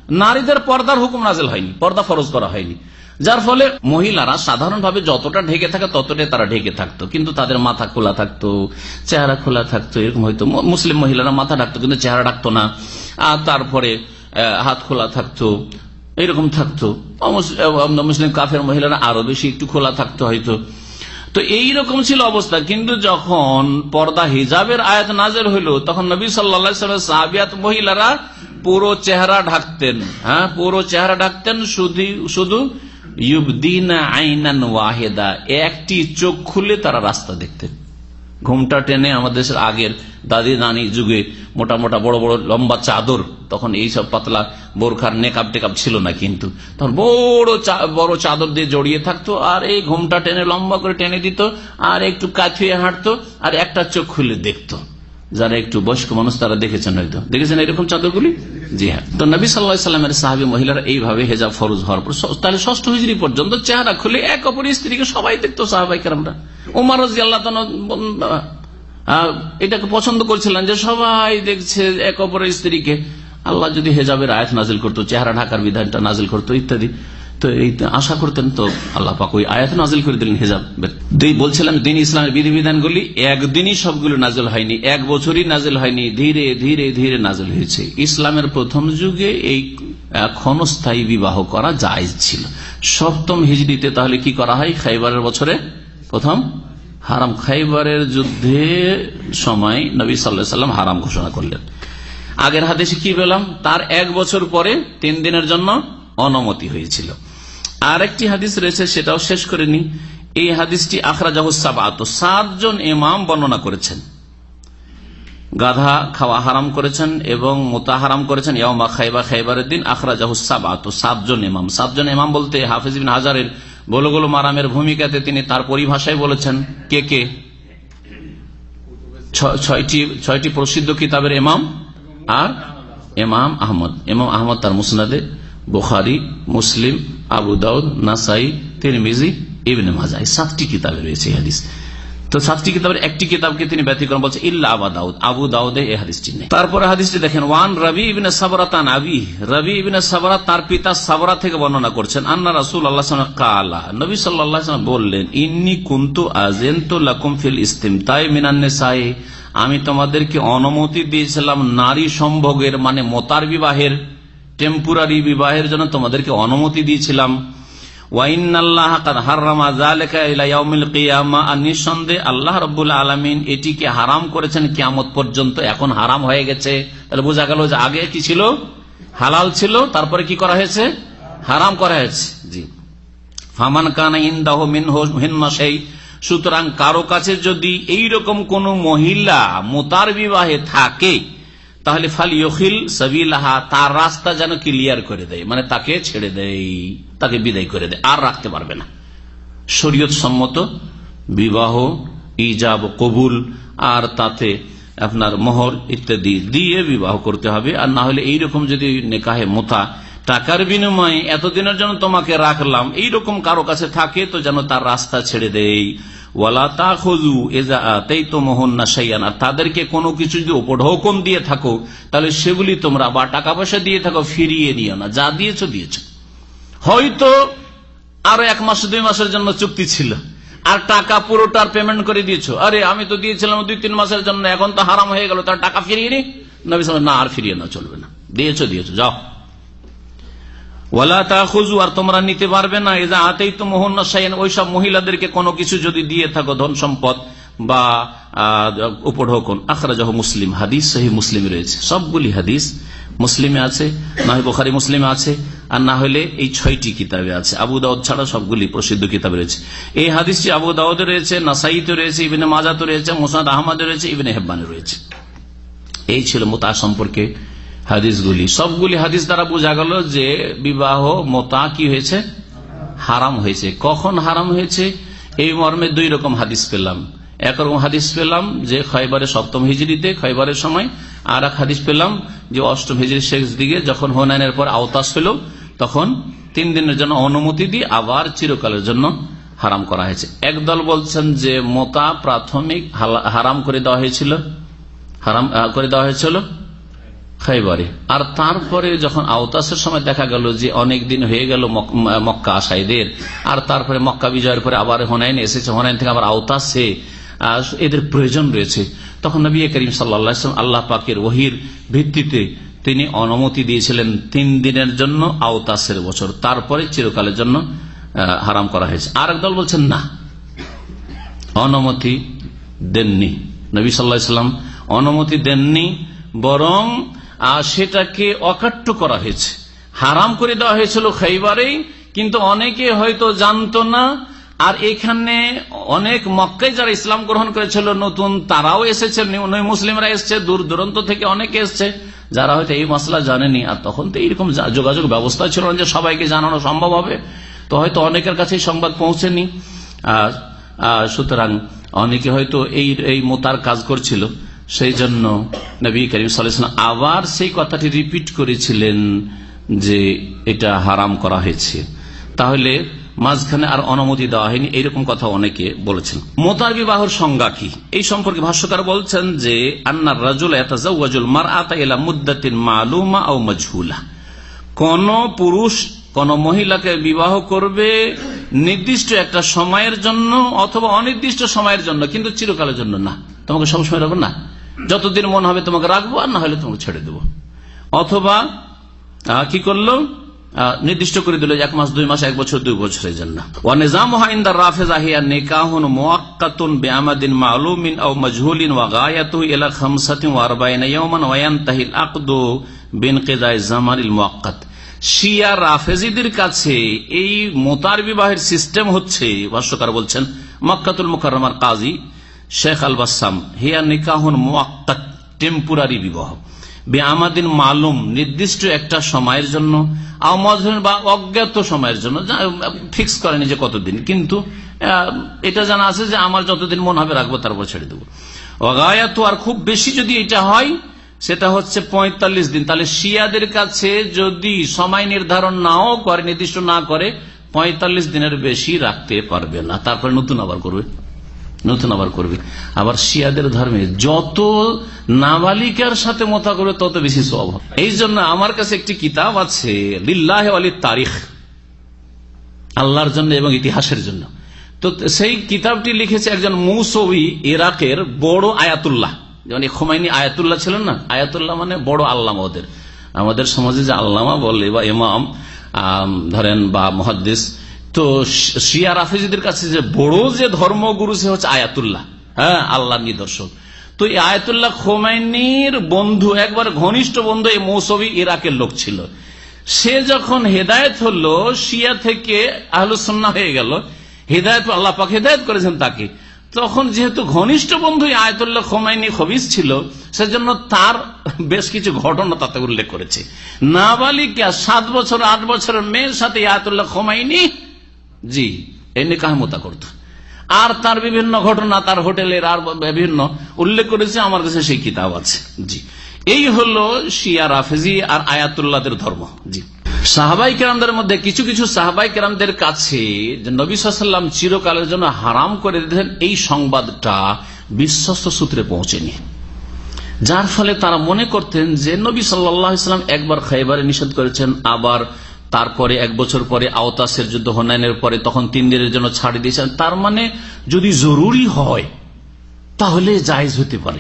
নারীদের পর্দার হুকুম নাজেল হয়নি, পর্দা ফরজ করা হয়নি। যার ফলে মহিলারা সাধারণভাবে যতটা ঢেকে থাকে, ততটাই তারা ঢেকে থাকতো। কিন্তু তাদের মাথা খোলা থাকতো, চেহারা খোলা থাকতো, এরকম হয়তো মুসলিম মহিলারা মাথা ঢাকতো কিন্তু চেহারা ডাকতো না। আর তারপরে হাত খোলা থাকতো, এরকম থাকতো। মুসলিম কাফের মহিলারা আরও বেশি একটু খোলা থাকতো হয়তো। তো এই রকম ছিল অবস্থা। কিন্তু যখন পর্দা হিজাবের আয়াত নাজের হইল, তখন নবী সাল্লা সাহাবিয়াত মহিলারা পুরো চেহারা ঢাকতেন। হ্যাঁ পুরো চেহারা ঢাকতেন, শুধু শুধু আইনান ওয়াহেদা। একটি চোখ খুলে তারা রাস্তা দেখতেন ঘুমটা টেনে আমাদের দেশের আগের দাদি নানি যুগে মোটা মোটা বড় বড় লম্বা চাদর, তখন এইসব পাতলা বোরখার নেকাপ টেকাপ ছিল না কিন্তু। তখন বড় বড় চাদর দিয়ে জড়িয়ে থাকতো আর এই ঘুমটা টেনে লম্বা করে টেনে দিত আর একটু কাছিয়ে হাঁটতো আর একটা চোখ খুলে দেখতো। যারা একটু বয়স্ক মানুষ, তারা দেখেছেন হয়তো। দেখেছেন এরকম চাদরগুলি? জি হ্যাঁ। তো নবী সাল্লাহ সাল্লামের সাহাবি মহিলারা এইভাবে হেজাব ফরজ হওয়ার পর তাহলে ষষ্ঠ হিজড়ি পর্যন্ত চেহারা খুলে এক অপর স্ত্রীকে সবাই দেখতো সাহাবাইকার আমরা উমার এটাকে পছন্দ করছিলেন যে সবাই দেখছে এক অপরের স্ত্রীকে। আল্লাহ যদি হেজাবের আয়াত নাজিল করতো, চেহারা ঢাকার বিধানটা নাজিল করতো, ইত্যাদি। তো এই আশা করতেন তো আল্লাহ পাক ওই আয়াত নাজিল করে দিলেন হেজাব। দুই বলছিলাম দিন ইসলামের বিধিবিধানগুলি একদিনই সবগুলো নাজল হয়নি, এক বছরই নাজল হয়নি, ধীরে ধীরে ধীরে নাজল হয়েছে। ইসলামের প্রথম যুগে এই ক্ষণস্থায়ী বিবাহ করা জায়জ ছিল। সপ্তম হিজড়িতে তাহলে কি করা হয়? খাইবারের বছরে প্রথম হারাম। খাইবারের যুদ্ধে সময় নবী সাল্লাহ সাল্লাম হারাম ঘোষণা করলেন। আগের হাদিসে কি পেলাম তার এক বছর পরে তিন দিনের জন্য অনুমতি হয়েছিল। আর একটি হাদিস রয়েছে, সেটাও শেষ করে নি এই হাদিসটি আখরা জাহুসাবাত সাতজন ইমাম বর্ণনা করেছেন। গাধা খাওয়া হারাম করেছেন এবং মোতা হারাম করেছেন। ইয়ামা খাইবা খাইবারের দিন আখরা জাহুসাবাত সাতজন ইমাম। সাতজন ইমাম বলতে হাফিজ বিন হাজারের গোলগোল মারামের ভূমিকাতে তিনি তার পরিভাষায় বলেছেন, কে কে? ছয়টি ছয়টি প্রসিদ্ধ কিতাবের এমাম আর এমাম আহমদ। এমাম আহমদ তার মুসনাদে বুখারি, মুসলিম আবু দাউদ, নাসাই, তিরমিজি, ইবনে মাজা, এই সাতটি কিতাবে রয়েছে এই হাদিস। তো সাতটি কিতাবের একটি কিতাবকে তিনি ব্যতিক্রম বলছে ইল্লা আবা দাউদ। আবু দাউদে এই হাদিসটি নেই। তারপরে হাদিসটি দেখেন, ওয়ান রবি ইবিন সাবরাতান আবি। রবি ইবিন সাবরা তার পিতা সাবরা থেকে বর্ণনা করছেন, আন্না রাসুল আল্লাহ কালা, নবী সাল্লাহ বললেন, ইন্নি কুন্তু আজেন্তু লাকুম ফিল ইস্তিম তাই মিনান্নে সাই আমি তোমাদেরকে অনুমতি দিয়েছিলাম নারী সম্ভোগের মানে মোতার বিবাহের টেম্পোরারি বিবাহের জন্য তোমাদেরকে অনুমতি দিয়েছিলাম। নিঃসন্দেহে আল্লাহ রব্বুল আলমিন এটিকে হারাম করেছেন কিয়ামত পর্যন্ত, এখন হারাম হয়ে গেছে। তাহলে বোঝা গেল যে আগে কি ছিল? হালাল ছিল, তারপরে কি করা হয়েছে? হারাম করা হয়েছে। জি। ফামান কানা ইন্দাহ মিন সেই সুতরাং কারও কাছে যদি এইরকম কোন মহিলা মোতার বিবাহে থাকে তাহলে ফাল ইয়খিল সাবিলাহা, তার রাস্তা যেন ক্লিয়ার করে দেয়। মানে তাকে ছেড়ে দেয়, তাকে বিদায় করে দেয়। আর রাখতে পারবে না। শরীয়ত সম্মত বিবাহ, ইজাব, কবুল, আর তাতে আপনার মোহর ইত্যাদি দিয়ে বিবাহ করতে হবে। আর না হলে এইরকম যদি নেকাহে মোতা, টাকার বিনিময়ে এতদিনের জন্য তোমাকে রাখলাম, এইরকম কারও কাছে থাকে তো যেন তার রাস্তা ছেড়ে দেয়। ওয়ালা তা খোঁজু এজাতেই তো মোহন না সাইয়ান আর তাদেরকে কোনো কিছু যদি উপঢৌকন দিয়ে থাকো, তাহলে সেগুলি তোমরা বা টাকা পয়সা দিয়ে থাকো, ফিরিয়ে দিও না। যা দিয়েছ দিয়েছ। হয়তো আরও এক মাস, দুই মাসের জন্য চুক্তি ছিল। আর টাকা পুরোটার পেমেন্ট করে দিয়েছ। আরে, আমি তো দিয়েছিলাম দুই, তিন মাসের জন্য, এখন তো হারাম হয়ে গেল তার টাকা ফিরিয়ে নি? না, আর ফিরিয়ে না চলবে না। দিয়েছ দিয়েছ, যাও। ওয়ালা তা খুজু আর তোমরা নিতে পারবে না। তো মহিলাদেরকে কোনো কিছু যদি দিয়ে থাকো ধন সম্পদ বা মুসলিম। হাদিস মুসলিম রয়েছে। সবগুলি হাদিস মুসলিমে আছে না হয় বোখারি মুসলিমে আছে, আর না হলে এই ছয়টি কিতাবে আছে। আবু দাউদ ছাড়া সবগুলি প্রসিদ্ধ কিতাবে রয়েছে। এই হাদিসটি আবু দাউদে রয়েছে, নাসাইতে রয়েছে, ইবিনে মাজাতে রয়েছে মোসাদ আহমদে রয়েছে, ইবিনে হেব্বানে রয়েছে। এই ছিল মোতা সম্পর্কে হাদিসগুলি। সবগুলি হাদিস দ্বারা বোঝা গেল যে বিবাহ মোতা কি হয়েছে? হারাম হয়েছে। কখন হারাম হয়েছে? এই মর্মে দুই রকম হাদিস পেলাম। একরকম হাদিস পেলাম যে খয়বারের সপ্তম হিজড়িতে খয়বারের সময়, আর এক হাদিস পেলাম যে অষ্টম হিজড়ির শেষ দিকে যখন হোনায়নের পর আওতাস পেল তখন তিন দিনের জন্য অনুমতি দিয়ে আবার চিরকালের জন্য হারাম করা হয়েছে। একদল বলছেন যে মোতা প্রাথমিক হারাম করে দেওয়া হয়েছিল। হারাম করে দেওয়া হয়েছিল। খাইবারে। আর তারপরে যখন আওতাসের সময় দেখা গেল যে অনেক দিন হয়ে গেল মক্কা আসাইদের, আর তারপরে মক্কা বিজয়ের পরে আবার হোনাইন এসেছে, হোনাইন থেকে আবার আওতাসে এদের প্রয়োজন রয়েছে। তখন নবী করিম সাল্লাম আল্লাহ পাকের ওহির ভিত্তিতে তিনি অনুমতি দিয়েছিলেন তিন দিনের জন্য আওতাসের বছর। তারপরে চিরকালের জন্য হারাম করা হয়েছে। আর দল বলছেন, না, অনুমতি দেননি। নবী সাল্লাহাম অনুমতি দেননি, বরং সেটাকে অকাট্য করা হয়েছে। হারাম করে দেওয়া হয়েছিল খাইবারেই, কিন্তু অনেকে হয়তো জানত না। আর এখানে অনেক মক্কায় যারা ইসলাম গ্রহণ করেছিল, নতুন তারাও এসেছে মুসলিমরা এসছে, দূর দূরান্ত থেকে অনেকে এসছে, যারা হয়তো এই মশলা জানেনি। আর তখন তো এইরকম যোগাযোগ ব্যবস্থা ছিল না যে সবাইকে জানানো সম্ভব হবে। তো হয়তো অনেকের কাছে সংবাদ পৌঁছেনি। সুতরাং অনেকে হয়তো এই এই মোতার কাজ করছিল। সেই জন্য নবী করিম সাল্লাম আবার সেই কথাটি রিপিট করেছিলেন যে এটা হারাম করা হয়েছে। তাহলে মাঝখানে আর অনুমতি দেওয়া হয়নি, এইরকম কথা অনেকে বলেছেন। মোতার বিবাহর সংজ্ঞা কি? এই সম্পর্কে ভাষ্যকার বলছেন যে, আন্নার রাজুল এতাজাউল মার আতা মুদাতিন মালুমা ও মজহুলা। কোন পুরুষ কোন মহিলাকে বিবাহ করবে নির্দিষ্ট একটা সময়ের জন্য অথবা অনির্দিষ্ট সময়ের জন্য, কিন্তু চিরকালের জন্য না। তোমাকে সবসময় রাখব না? যতদিন মন হবে তোমাকে রাখব, আর না হলে তোমাকে ছেড়ে দেবো। অথবা কি করল? নির্দিষ্ট করে দিল এক মাস, দুই মাস, এক বছর, দুই বছরের জন্য। শিয়া রাফেজিদের কাছে এই মোতার বিবাহের সিস্টেম হচ্ছে, ভাষ্যকার বলছেন মক্কাতুল মুকাররমার কাজী শেখ আল বাসাম, হিয়া নিকাহুন টেম্পোরারি বিবাহ। বে আমাদিন মালুম, নির্দিষ্ট একটা সময়ের জন্য বা অজ্ঞাত সময়ের জন্য ফিক্স করেনি যে কতদিন। কিন্তু এটা জানা আছে যে আমার যতদিন মন হবে রাখব, তারপর ছেড়ে দেবো। অগায়াত আর খুব বেশি যদি এটা হয়, সেটা হচ্ছে পঁয়তাল্লিশ দিন। তাহলে শিয়াদের কাছে যদি সময় নির্ধারণ নাও করে, নির্দিষ্ট না করে, পঁয়তাল্লিশ দিনের বেশি রাখতে পারবে না। তারপরে নতুন আবার করবে। নতুন আবার করবে। আবার শিয়াদের ধর্মে যত নাবালিকার সাথে মতা করবে, তত বেশি সব এই জন্য আমার কাছে একটি কিতাব আছে, লিল্লাহ আলী তারিখ। আল্লাহর জন্য এবং ইতিহাসের জন্য। তো সেই কিতাবটি লিখেছে একজন মুসবি ইরাকের বড় আয়াতুল্লাহ। যেমন খোমাইনি আয়াতুল্লাহ ছিলেন না? আয়াতুল্লাহ মানে বড় আল্লামা ওদের। আমাদের সমাজে যে আল্লামা বলে বা ইমাম ধরেন বা মহাদ্দেশ তো শিয়া রাফিজিদের কাছে যে বড় যে ধর্মগুরু, সে হচ্ছে আয়াতুল্লাহ। হ্যাঁ আল্লাহ নিদর্শক। তো এই আয়াতুল্লাহ খোমাইনির বন্ধু, একবার ঘনিষ্ঠ বন্ধু এই মৌসবি ইরাকের লোক ছিল। সে যখন হেদায়ত হলো, শিয়া থেকে আহলুসন্না হয়ে গেল। হেদায়ত, আল্লাহ পাক হেদায়ত করেছেন তাকে। তখন যেহেতু ঘনিষ্ঠ বন্ধু আয়তুল্লাহ খোমাইনি খবিস ছিল, সেজন্য তার বেশ কিছু ঘটনা তাতে উল্লেখ করেছে। নাবালিকা সাত বছর, আট বছরের মেয়ের সাথে আয়তুল্লাহ খোমাইনি জি এনে কাহমতা করত। আর তার বিভিন্ন ঘটনা তার হোটেলের আর বিভিন্ন উল্লেখ করেছে, আমার কাছে সেই কিতাব আছে। জি, এই হলো শিয়া রাফেজি আর আয়াতুল্লাহদের ধর্ম। জি, সাহাবাই কেরামদের মধ্যে কিছু কিছু সাহাবাই কেরামদের কাছে নবী সাল্লাম চিরকালের জন্য হারাম করে দিয়েছেন এই সংবাদটা বিশ্বস্ত সূত্রে পৌঁছেনি। যার ফলে তারা মনে করতেন যে নবী সাল্লাম একবার খাইবারে নিষেধ করেছেন, আবার তারপরে এক বছর পরে আওতাসের যুদ্ধ হনায়নের পরে তখন তিন দিনের জন্য ছাড়ি দিয়েছেন। তার মানে যদি জরুরি হয়, তাহলে জায়জ হতে পারে।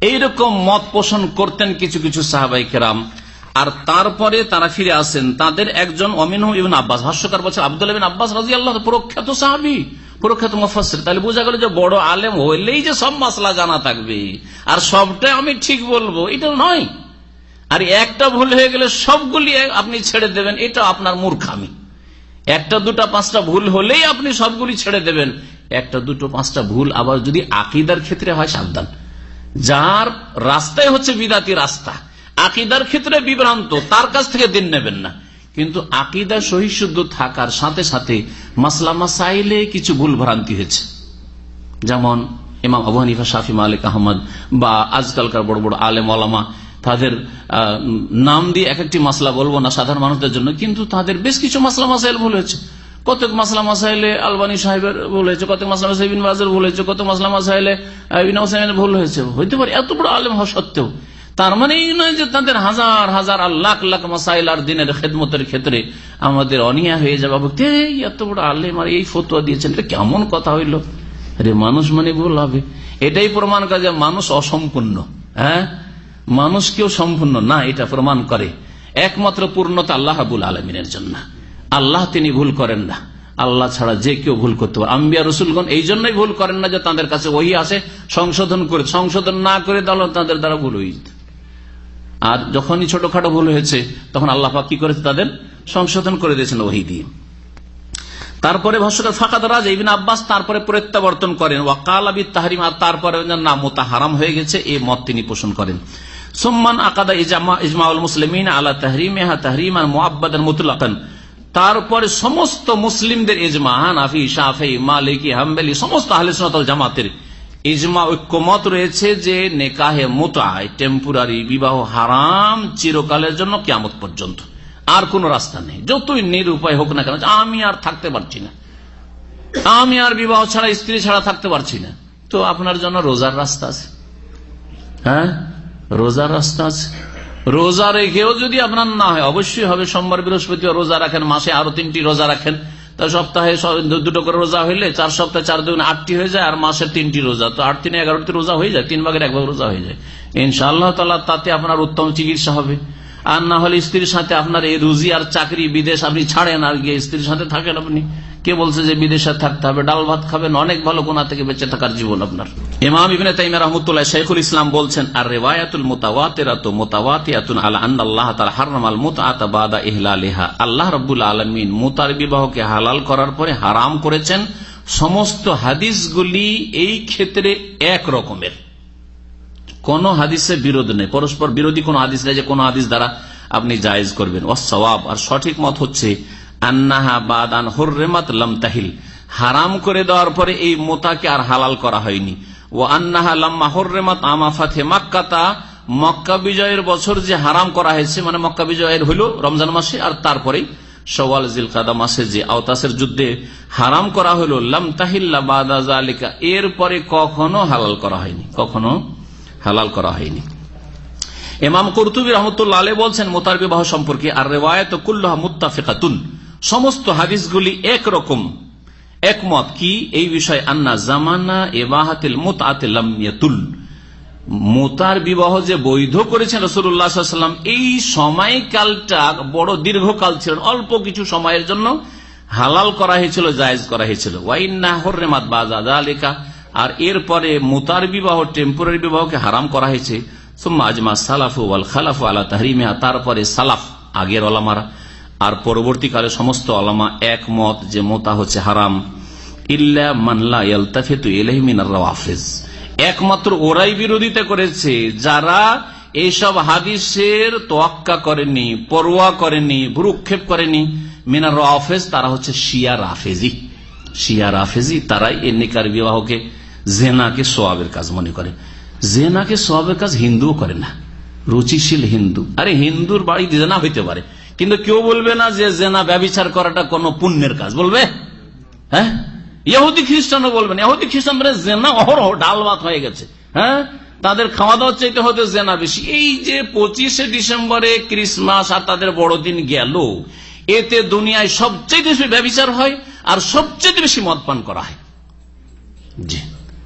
এইরকম মত পোষণ করতেন কিছু কিছু সাহাবাই কেরাম। আর তারপরে তারা ফিরে আসেন। তাদের একজন অমিন ইবিন আব্বাস ভাষ্যকার বলছেন আব্দুল ইবিন আব্বাস রাজি আল্লাহ প্রখ্যাত সাহাবি, প্রখ্যাত মুফাসির তাহলে বোঝা গেল যে বড় আলেম হইলেই যে সব মাসলা জানা থাকবে। আর সবটাই আমি ঠিক বলব, এটা নয়। আর একটা ভুল হয়ে গেলে সবগুলি আপনি ছেড়ে দেবেন, এটা আপনার মূর্খামি। একটা, দুটা, পাঁচটা ভুল হলেই আপনি সবগুলি ছেড়ে দেবেন। একটা, দুটো, পাঁচটা ভুল আবার যদি আকিদার ক্ষেত্রে হয়, সাবধান। যার রাস্তায় হচ্ছে বিদাতি রাস্তা, আকিদার ক্ষেত্রে বিভ্রান্ত, তার কাছ থেকে দিন নেবেন না। কিন্তু আকিদা সহিশুদ্ধ থাকার সাথে সাথে মাসলা মাসাইলে কিছু ভুল ভ্রান্তি হয়েছে। যেমন ইমাম আবু হানিফা, শাফি আহমদ বা আজকালকার বড় বড় আলেম আলামা তাদের নাম দিয়ে এক একটি মাসলা বলব না সাধারণ মানুষদের জন্য, কিন্তু তাদের বেশ কিছু মাসলা মাসাইল ভুল হয়েছে। কতক মাসলা মাসাইলে আলবানী সাহেবের ভুল হয়েছে, কতক মাসলা মাসাইবিন বাজের ভুল হয়েছে কত মাসলা মাসাইলে ভুল হয়েছে। হইতে পারে, এত বড় আলেম হওয়া সত্ত্বেও। তার মানে এই নয় যে তাদের হাজার হাজার আর লাখ লাখ মাসাইল আর দিনের খেদমতের ক্ষেত্রে আমাদের অনিয়া হয়ে যাবে। বলতে এত বড় আলেম আর এই ফতুয়া দিয়েছেন, এটা কেমন কথা হইল? আরে মানুষ মানে ভুল হবে। এটাই প্রমাণ করে যে মানুষ অসম্পূর্ণ হ্যাঁ? মানুষ কেউ সম্পূর্ণ না এটা প্রমাণ করে একমাত্র পূর্ণতা আল্লাহ হাবুল আলমিনের জন্য। আল্লাহ তিনি ভুল করেন না। আল্লাহ ছাড়া যে কেউ ভুল করতে পারে। আম্বিয়া রসুলগণ এই জন্যই ভুল করেন না যে তাদের কাছে ওই আসে, সংশোধন করে, সংশোধন না করে তাদের দ্বারা ভুল হয়ে আর যখনই ছোটখাটো ভুল হয়েছে, তখন আল্লাহ কি করেছে তাদের? সংশোধন করে দিয়েছেন ওহি দিয়ে। তারপরে ভাষ্যকার ফাঁকাদ রাজ ইবিন আব্বাস তারপরে প্রত্যাবর্তন করেন। ওয়াকাল আবি তাহারিম, আর তারপরে না মোতা হারাম হয়ে গেছে। এই মত তিনি পোষণ করেন। সুম্মান আকাদা ইজমাউল মুসলিমিন আলা তাহরিমেহা তাহরিম আর মুতলাকান। তারপরে সমস্ত মুসলিমদের ইজমা, হানাফি, শাফি, মালিকি, হাম্বেলি, সমস্ত আহলে সুনাতল জামাতের ইজমা ঐক্যমত রয়েছে যে নেকাহে মোতায় টেম্পোরারি বিবাহ হারাম চিরকালের জন্য কেমত পর্যন্ত। আর কোন রাস্তা নেই। যতই নিরুপায় হোক না কেন, আমি আর থাকতে পারছি না। আমি আর বিবাহ ছাড়া, স্ত্রী ছাড়া থাকতে পারছি না। তো আপনার জন্য রোজার রাস্তা আছে। হ্যাঁ? রোজার রাস্তা আছে। রোজা রেখেও যদি আপনার না হয়, অবশ্যই হবে সোমবার বৃহস্পতিবার রোজা রাখেন, মাসে আরও তিনটি রোজা রাখেন। সপ্তাহে দুটো করে রোজা হইলে চার সপ্তাহে চার দুগুণ আটটি হয়ে যায়, আর মাসের তিনটি রোজা। তো আট তিনে এগারোটি রোজা হয়ে যায়, তিন ভাগের এক ভাগ রোজা হয়ে যায়। ইনশাআল্লাহ তালা তাতে আপনার উত্তম চিকিৎসা হবে। আর না হলে স্ত্রীর সাথে আপনার এই রুজি আর চাকরি, বিদেশ আপনি ছাড়েন আর গিয়ে স্ত্রীর সাথে থাকেন আপনি। কে বলছে যে বিদেশে থাকতে হবে? ডাল ভাত খাবেন, অনেক ভালো কোনা থেকে বেঁচে থাকার জীবন আপনার। ইমাম ইবিনে তাইমা রহমতুল্লাহ শেখুল ইসলাম বলছেন, আর রেওয়ায়াতুল মোতাওয়াতেরাত মোতাওয়াতিয়াতুন আলা আল্লাহ তাআলা হারামাল মুতআতা বাদা ইহলালিহা। আল্লাহ রাব্বুল আলামিন মুতার বিবাহকে হালাল করার পরে হারাম করেছেন। সমস্ত হাদিসগুলি এই ক্ষেত্রে এক রকমের। কোন হাদিসে বিরোধ নেই। পরস্পর বিরোধী কোন হাদিস নেই যে কোন হাদিস দ্বারা আপনি জায়েজ করবেন। ও সবাব আর সঠিক মত হচ্ছে হারাম করে দেওয়ার পরে এই মোতাকে আর হালাল করা হয়নি। ও আন্নাহা লাম্মা হর্রেমাত আমাফাতে মাক্কাতা। মক্কা বিজয়ের বছর যে হারাম করা হয়েছে মানে মক্কা বিজয়ের হইল রমজান মাসে, আর তারপরে সওয়াল জিলকাদা মাসে যে আওতাসের যুদ্ধে হারাম করা হলো লাম তাহিল্লা বাদা জালিকা এরপরে কখনো হালাল করা হয়নি। কখনো হালাল করা হয়নি। এমাম কর্তুবী রহমতুল্লাহ আলী বলছেন, মোতার বিবাহ সম্পর্কে আর রেওয়ায়ত কুল্লাহ মুত্তাফিকাতুন। সমস্ত হাদিসগুলি একরকম। একমত কি? এই বিষয়, আন্না জামানা এবাহাতিল মুতাতিল মোতার বিবাহ যে বৈধ করেছেন রসুল্লাহাম এই সময়কালটা বড় দীর্ঘকাল ছিল, অল্প কিছু সময়ের জন্য হালাল করা হয়েছিল, জায়েজ করা হয়েছিল। ওয়াইন্না হর্রেমাত বাজা লেখা আর এরপরে মোতার বিবাহ, টেম্পোরারি বিবাহকে হারাম করা হয়েছে। তারপরে সালাফ, আগের অলামারা আর পরবর্তীকালে সমস্ত অলামা একমত যে মোতা হচ্ছে হারাম। ইল্লা মানলা একমাত্র ওরাই বিরোধিতা করেছে, যারা এইসব হাদিসের তোয়াক্কা করেনি, পরোয়া করেনি, ভ্রুক্ষেপ করেনি। মিনার তারা হচ্ছে শিয়া রাফেজি। শিয়া রাফেজি, তারাই এ নিকার বিবাহকে জেনাকে সোয়াবের কাজ মনে করে। জেনাকে সোয়াবের কাজ হিন্দুও করে না। রুচিশীল হিন্দু। আরে হিন্দুর বাড়ি জেনা হইতে পারে। কিন্তু কেউ বলবে না যে জেনা ব্যবচার করাটা কোন পুণ্যের কাজ। বলবে? হ্যাঁ? ইহুদি খ্রিস্টানও বলবেন ইহুদি খ্রিস্টান জেনা অহরহ ডাল ভাত হয়ে গেছে। হ্যাঁ? তাদের খাওয়া দাওয়া চাইতে হতে জেনা বেশি। এই যে পঁচিশে ডিসেম্বরে ক্রিসমাস আর তাদের বড়দিন গেল, এতে দুনিয়ায় সবচেয়ে বেশি ব্যবচার হয় আর সবচেয়ে বেশি মদ পান করা হয়। জি।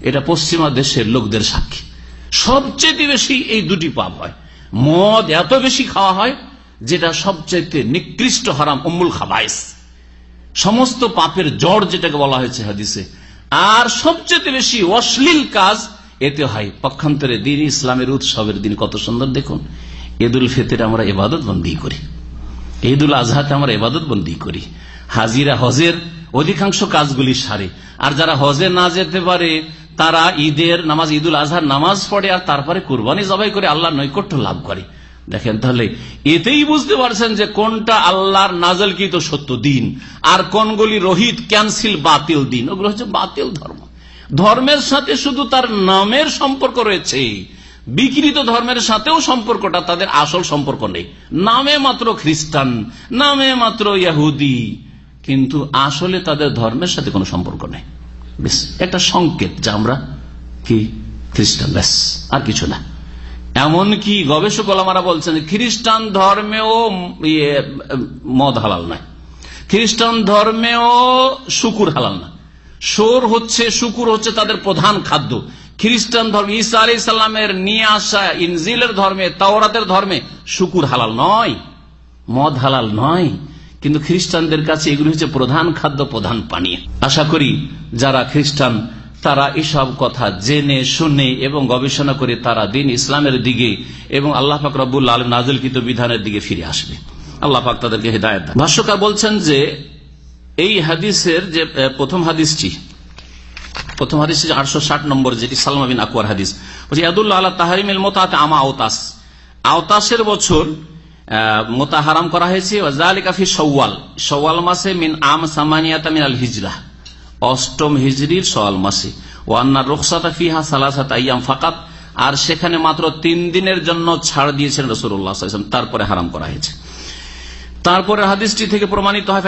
এটা পশ্চিমা দেশের লোকদের সাক্ষী। সবচেয়ে বেশি এই দুটি পাপ হয়। মদ এত বেশি খাওয়া হয় যেটা সবচেয়ে নিকৃষ্ট হারাম অমুল খাবাইস। সমস্ত পাপের জড় যেটাকে বলা হয়েছে হাদিসে। আর সবচেয়ে বেশি অশ্লীল কাজ এতে হয় পক্ষান্তরে দিন ইসলামের উৎসবের দিন। কত সুন্দর দেখুন। ঈদুল ফিতরে আমরা এবাদত বন্দি করি। ঈদুল আজহাতে আমরা এবাদত বন্দি করি। হাজিরা হজের অধিকাংশ কাজগুলি সারে। আর যারা হজে না যেতে পারে তারা ঈদের নামাজ, ঈদুল আজহার নামাজ পড়ে আর তারপরে কুরবানি জবাই করে আল্লাহ নৈকট্য লাভ করে। দেখেন তাহলে, এতেই বুঝতে পারছেন যে কোনটা আল্লাহর নাজলকৃত সত্য দিন আর কোনগুলি রোহিত, ক্যান্সিল, বাতিল দিন। ওগুলো হচ্ছে বাতিল ধর্ম। ধর্মের সাথে শুধু তার নামের সম্পর্ক রয়েছে। বিকৃত ধর্মের সাথেও সম্পর্কটা তাদের আসল সম্পর্ক নেই। নামে মাত্র খ্রিস্টান, নামে মাত্র ইয়াহুদি কিন্তু আসলে তাদের ধর্মের সাথে কোনো সম্পর্ক নেই। বেশ একটা সংকেত যা আমরা কি খ্রিস্টান ব্যাস আর কিছু না। এমনকি গবেষক ওলামারা বলছেন খ্রিস্টান ধর্মেও ইয়ে, মদ হালাল নয়। খ্রিস্টান ধর্মেও শুকুর হালাল না সোর হচ্ছে শুকুর হচ্ছে তাদের প্রধান খাদ্য। খ্রিস্টান ধর্ম ইসা আলি সাল্লামের নিয়ে আসা ইনজিলের ধর্মে তাওরাতের ধর্মে শুকুর হালাল নয়। মদ হালাল নয়। কিন্তু খ্রিস্টানদের কাছে এগুলি হচ্ছে প্রধান খাদ্য, প্রধান পানীয় আশা করি যারা খ্রিস্টান, তারা এসব কথা জেনে, শুনে এবং গবেষণা করে তারা দিন ইসলামের দিকে এবং আল্লাহ পাক রব্বুল আলম নাজলকৃত বিধানের দিকে ফিরে আসবে। আল্লাহ পাক তাদেরকে হৃদায়ত ভাষ্যকার বলছেন যে, এই হাদিসের যে প্রথম হাদিসটি, প্রথম হাদিস আটশো ষাট নম্বর, যেটি সালমা বিন আকুয়ার হাদিস, বলছি আদুল্লাহ আল্লাহ তাহারিমিল মোতাতে আমা আওতাস। আওতাসের বছর মোতা হারাম করা হয়েছে। সওয়াল সওয়াল মাসে মিন আম সামানিয়াতা মিন আল হিজরা। অষ্টম হিজরির সওয়াল মাসে। ওয়ান্না রুখসাতা ফিহা সালাসাত আইয়াম ফাকাত। আর সেখানে মাত্র তিন দিনের জন্য ছাড় দিয়েছেন রসুল্লাহ তারপরে হারাম করা হয়েছে। তারপরে হাদিসটি থেকে প্রমাণিত হয়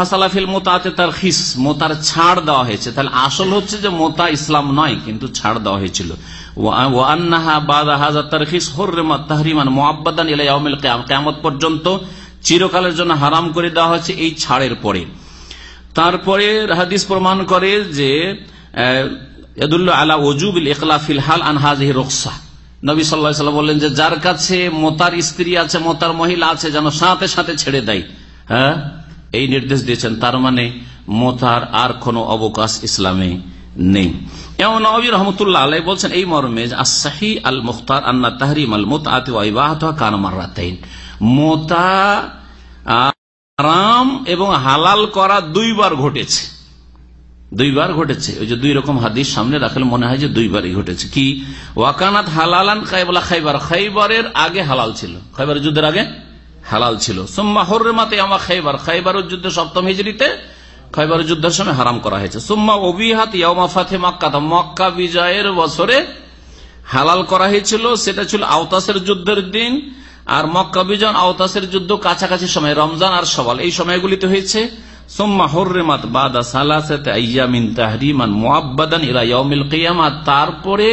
হাসালাফিল মোতাতে তার মোতার ছাড় দেওয়া হয়েছে। তাহলে আসল হচ্ছে যে মোতা ইসলাম নয়, কিন্তু ছাড় দেওয়া হয়েছিল। কেমত পর্যন্ত চিরকালের জন্য হারাম করে দেওয়া হয়েছে এই ছাড়ের পরে। তারপরে হাদিস প্রমাণ করে যে আলা ওজুবিল ইকলা ফিলহাল আনহাজ রকসা নবী সাল্লা বললেন যে, যার কাছে মোতার স্ত্রী আছে, মোতার মহিলা আছে, যেন সাথে সাথে ছেড়ে দেয়। হ্যাঁ? এই নির্দেশ দিয়েছেন। তার মানে মোতার আর কোন অবকাশ ইসলামে নেই। এমন নবী রহমতুল্লাহ আলাই বলছেন এই মর্মে আসাহি আল মুখতার আন্না তাহরিম আল মোত কানমারাতাইন মোতা আরাম এবং হালাল করা দুইবার ঘটেছে। দুইবার ঘটেছে। ওই যে দুই রকম হাদিস সামনে রাখলে মনে হয় যে দুইবারই ঘটেছে। কি? ওয়াকানাত হালালান খাইবলা খাইবার। খাইবারের আগে হালাল ছিল। খাইবার যুদ্ধের আগে হালাল ছিল। সোম্মা হর্রেমাতে আমা খাইবার। খাইবার যুদ্ধ সপ্তম হিজড়িতে খাইবার যুদ্ধের সময় হারাম করা হয়েছে। সোম্মা অবিহাত ইয়ামা ফাতে মক্কা মক্কা বিজয়ের বছরে হালাল করা হয়েছিল। সেটা ছিল আওতাসের যুদ্ধের দিন। আর মক্কা বিজন আওতাসের যুদ্ধ কাছাকাছি সময়, রমজান আর সওয়াল। এই সময়গুলিতে হয়েছে তারপরে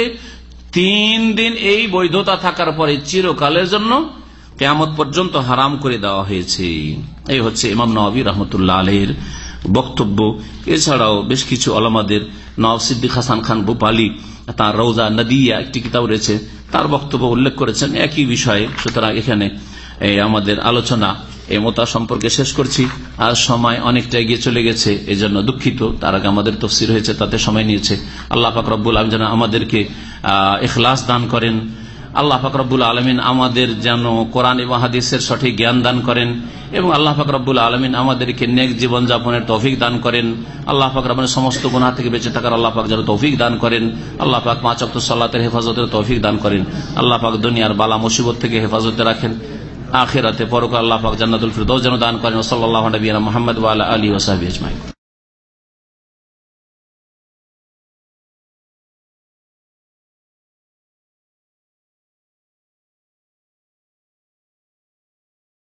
তিন দিন এই বৈধতা থাকার পরে চিরকালের জন্য কেয়ামত পর্যন্ত হারাম করে দেওয়া হয়েছে। এই হচ্ছে ইমাম নবী রহমতুল্লাহ আলহের বক্তব্য। এছাড়াও বেশ কিছু আলমাদের নওয়াব সিদ্দিক হাসান খান ভূপালী, তার রৌজা নদিয়া একটি কিতাব রয়েছে, তার বক্তব্য উল্লেখ করেছেন। একই বিষয়ে, সুতরাং এখানে আমাদের আলোচনা এই মোতা সম্পর্কে শেষ করছি। আর সময় অনেকটা এগিয়ে চলে গেছে এই জন্য দুঃখিত। তার আগে আমাদের তফসির হয়েছে, তাতে সময় নিয়েছে। আল্লাহ ফাকরবুল আলম যেন আমাদেরকে এখলাস দান করেন। আল্লাহ ফাকরবুল আলমিন আমাদের যেন কোরআন এবং হাদিসের সঠিক জ্ঞান দান করেন। এবং আল্লাহ ফাকরবুল আলমিন আমাদেরকে নেক জীবন যাপনের তৌফিক দান করেন। আল্লাহ ফাকরাবের সমস্ত গুণা থেকে বেঁচে থাকার আল্লাহ পাক যেন তৌফিক দান করেন। আল্লাহ পাক পাঁচ অক্ট সাল্লাতের হেফাজতের তৌফিক দান করেন। আল্লাহ পাক দুনিয়ার বালা মুসিবত থেকে হেফাজতে রাখেন। আখেরাতে পরকাল আল্লাহ পাক জান্নাতুল ফিরদৌস যেন দান করেন। সাল্লাহ নবীনা মোহাম্মদ ওয়ালা আলী ওসাহাবি আজমাই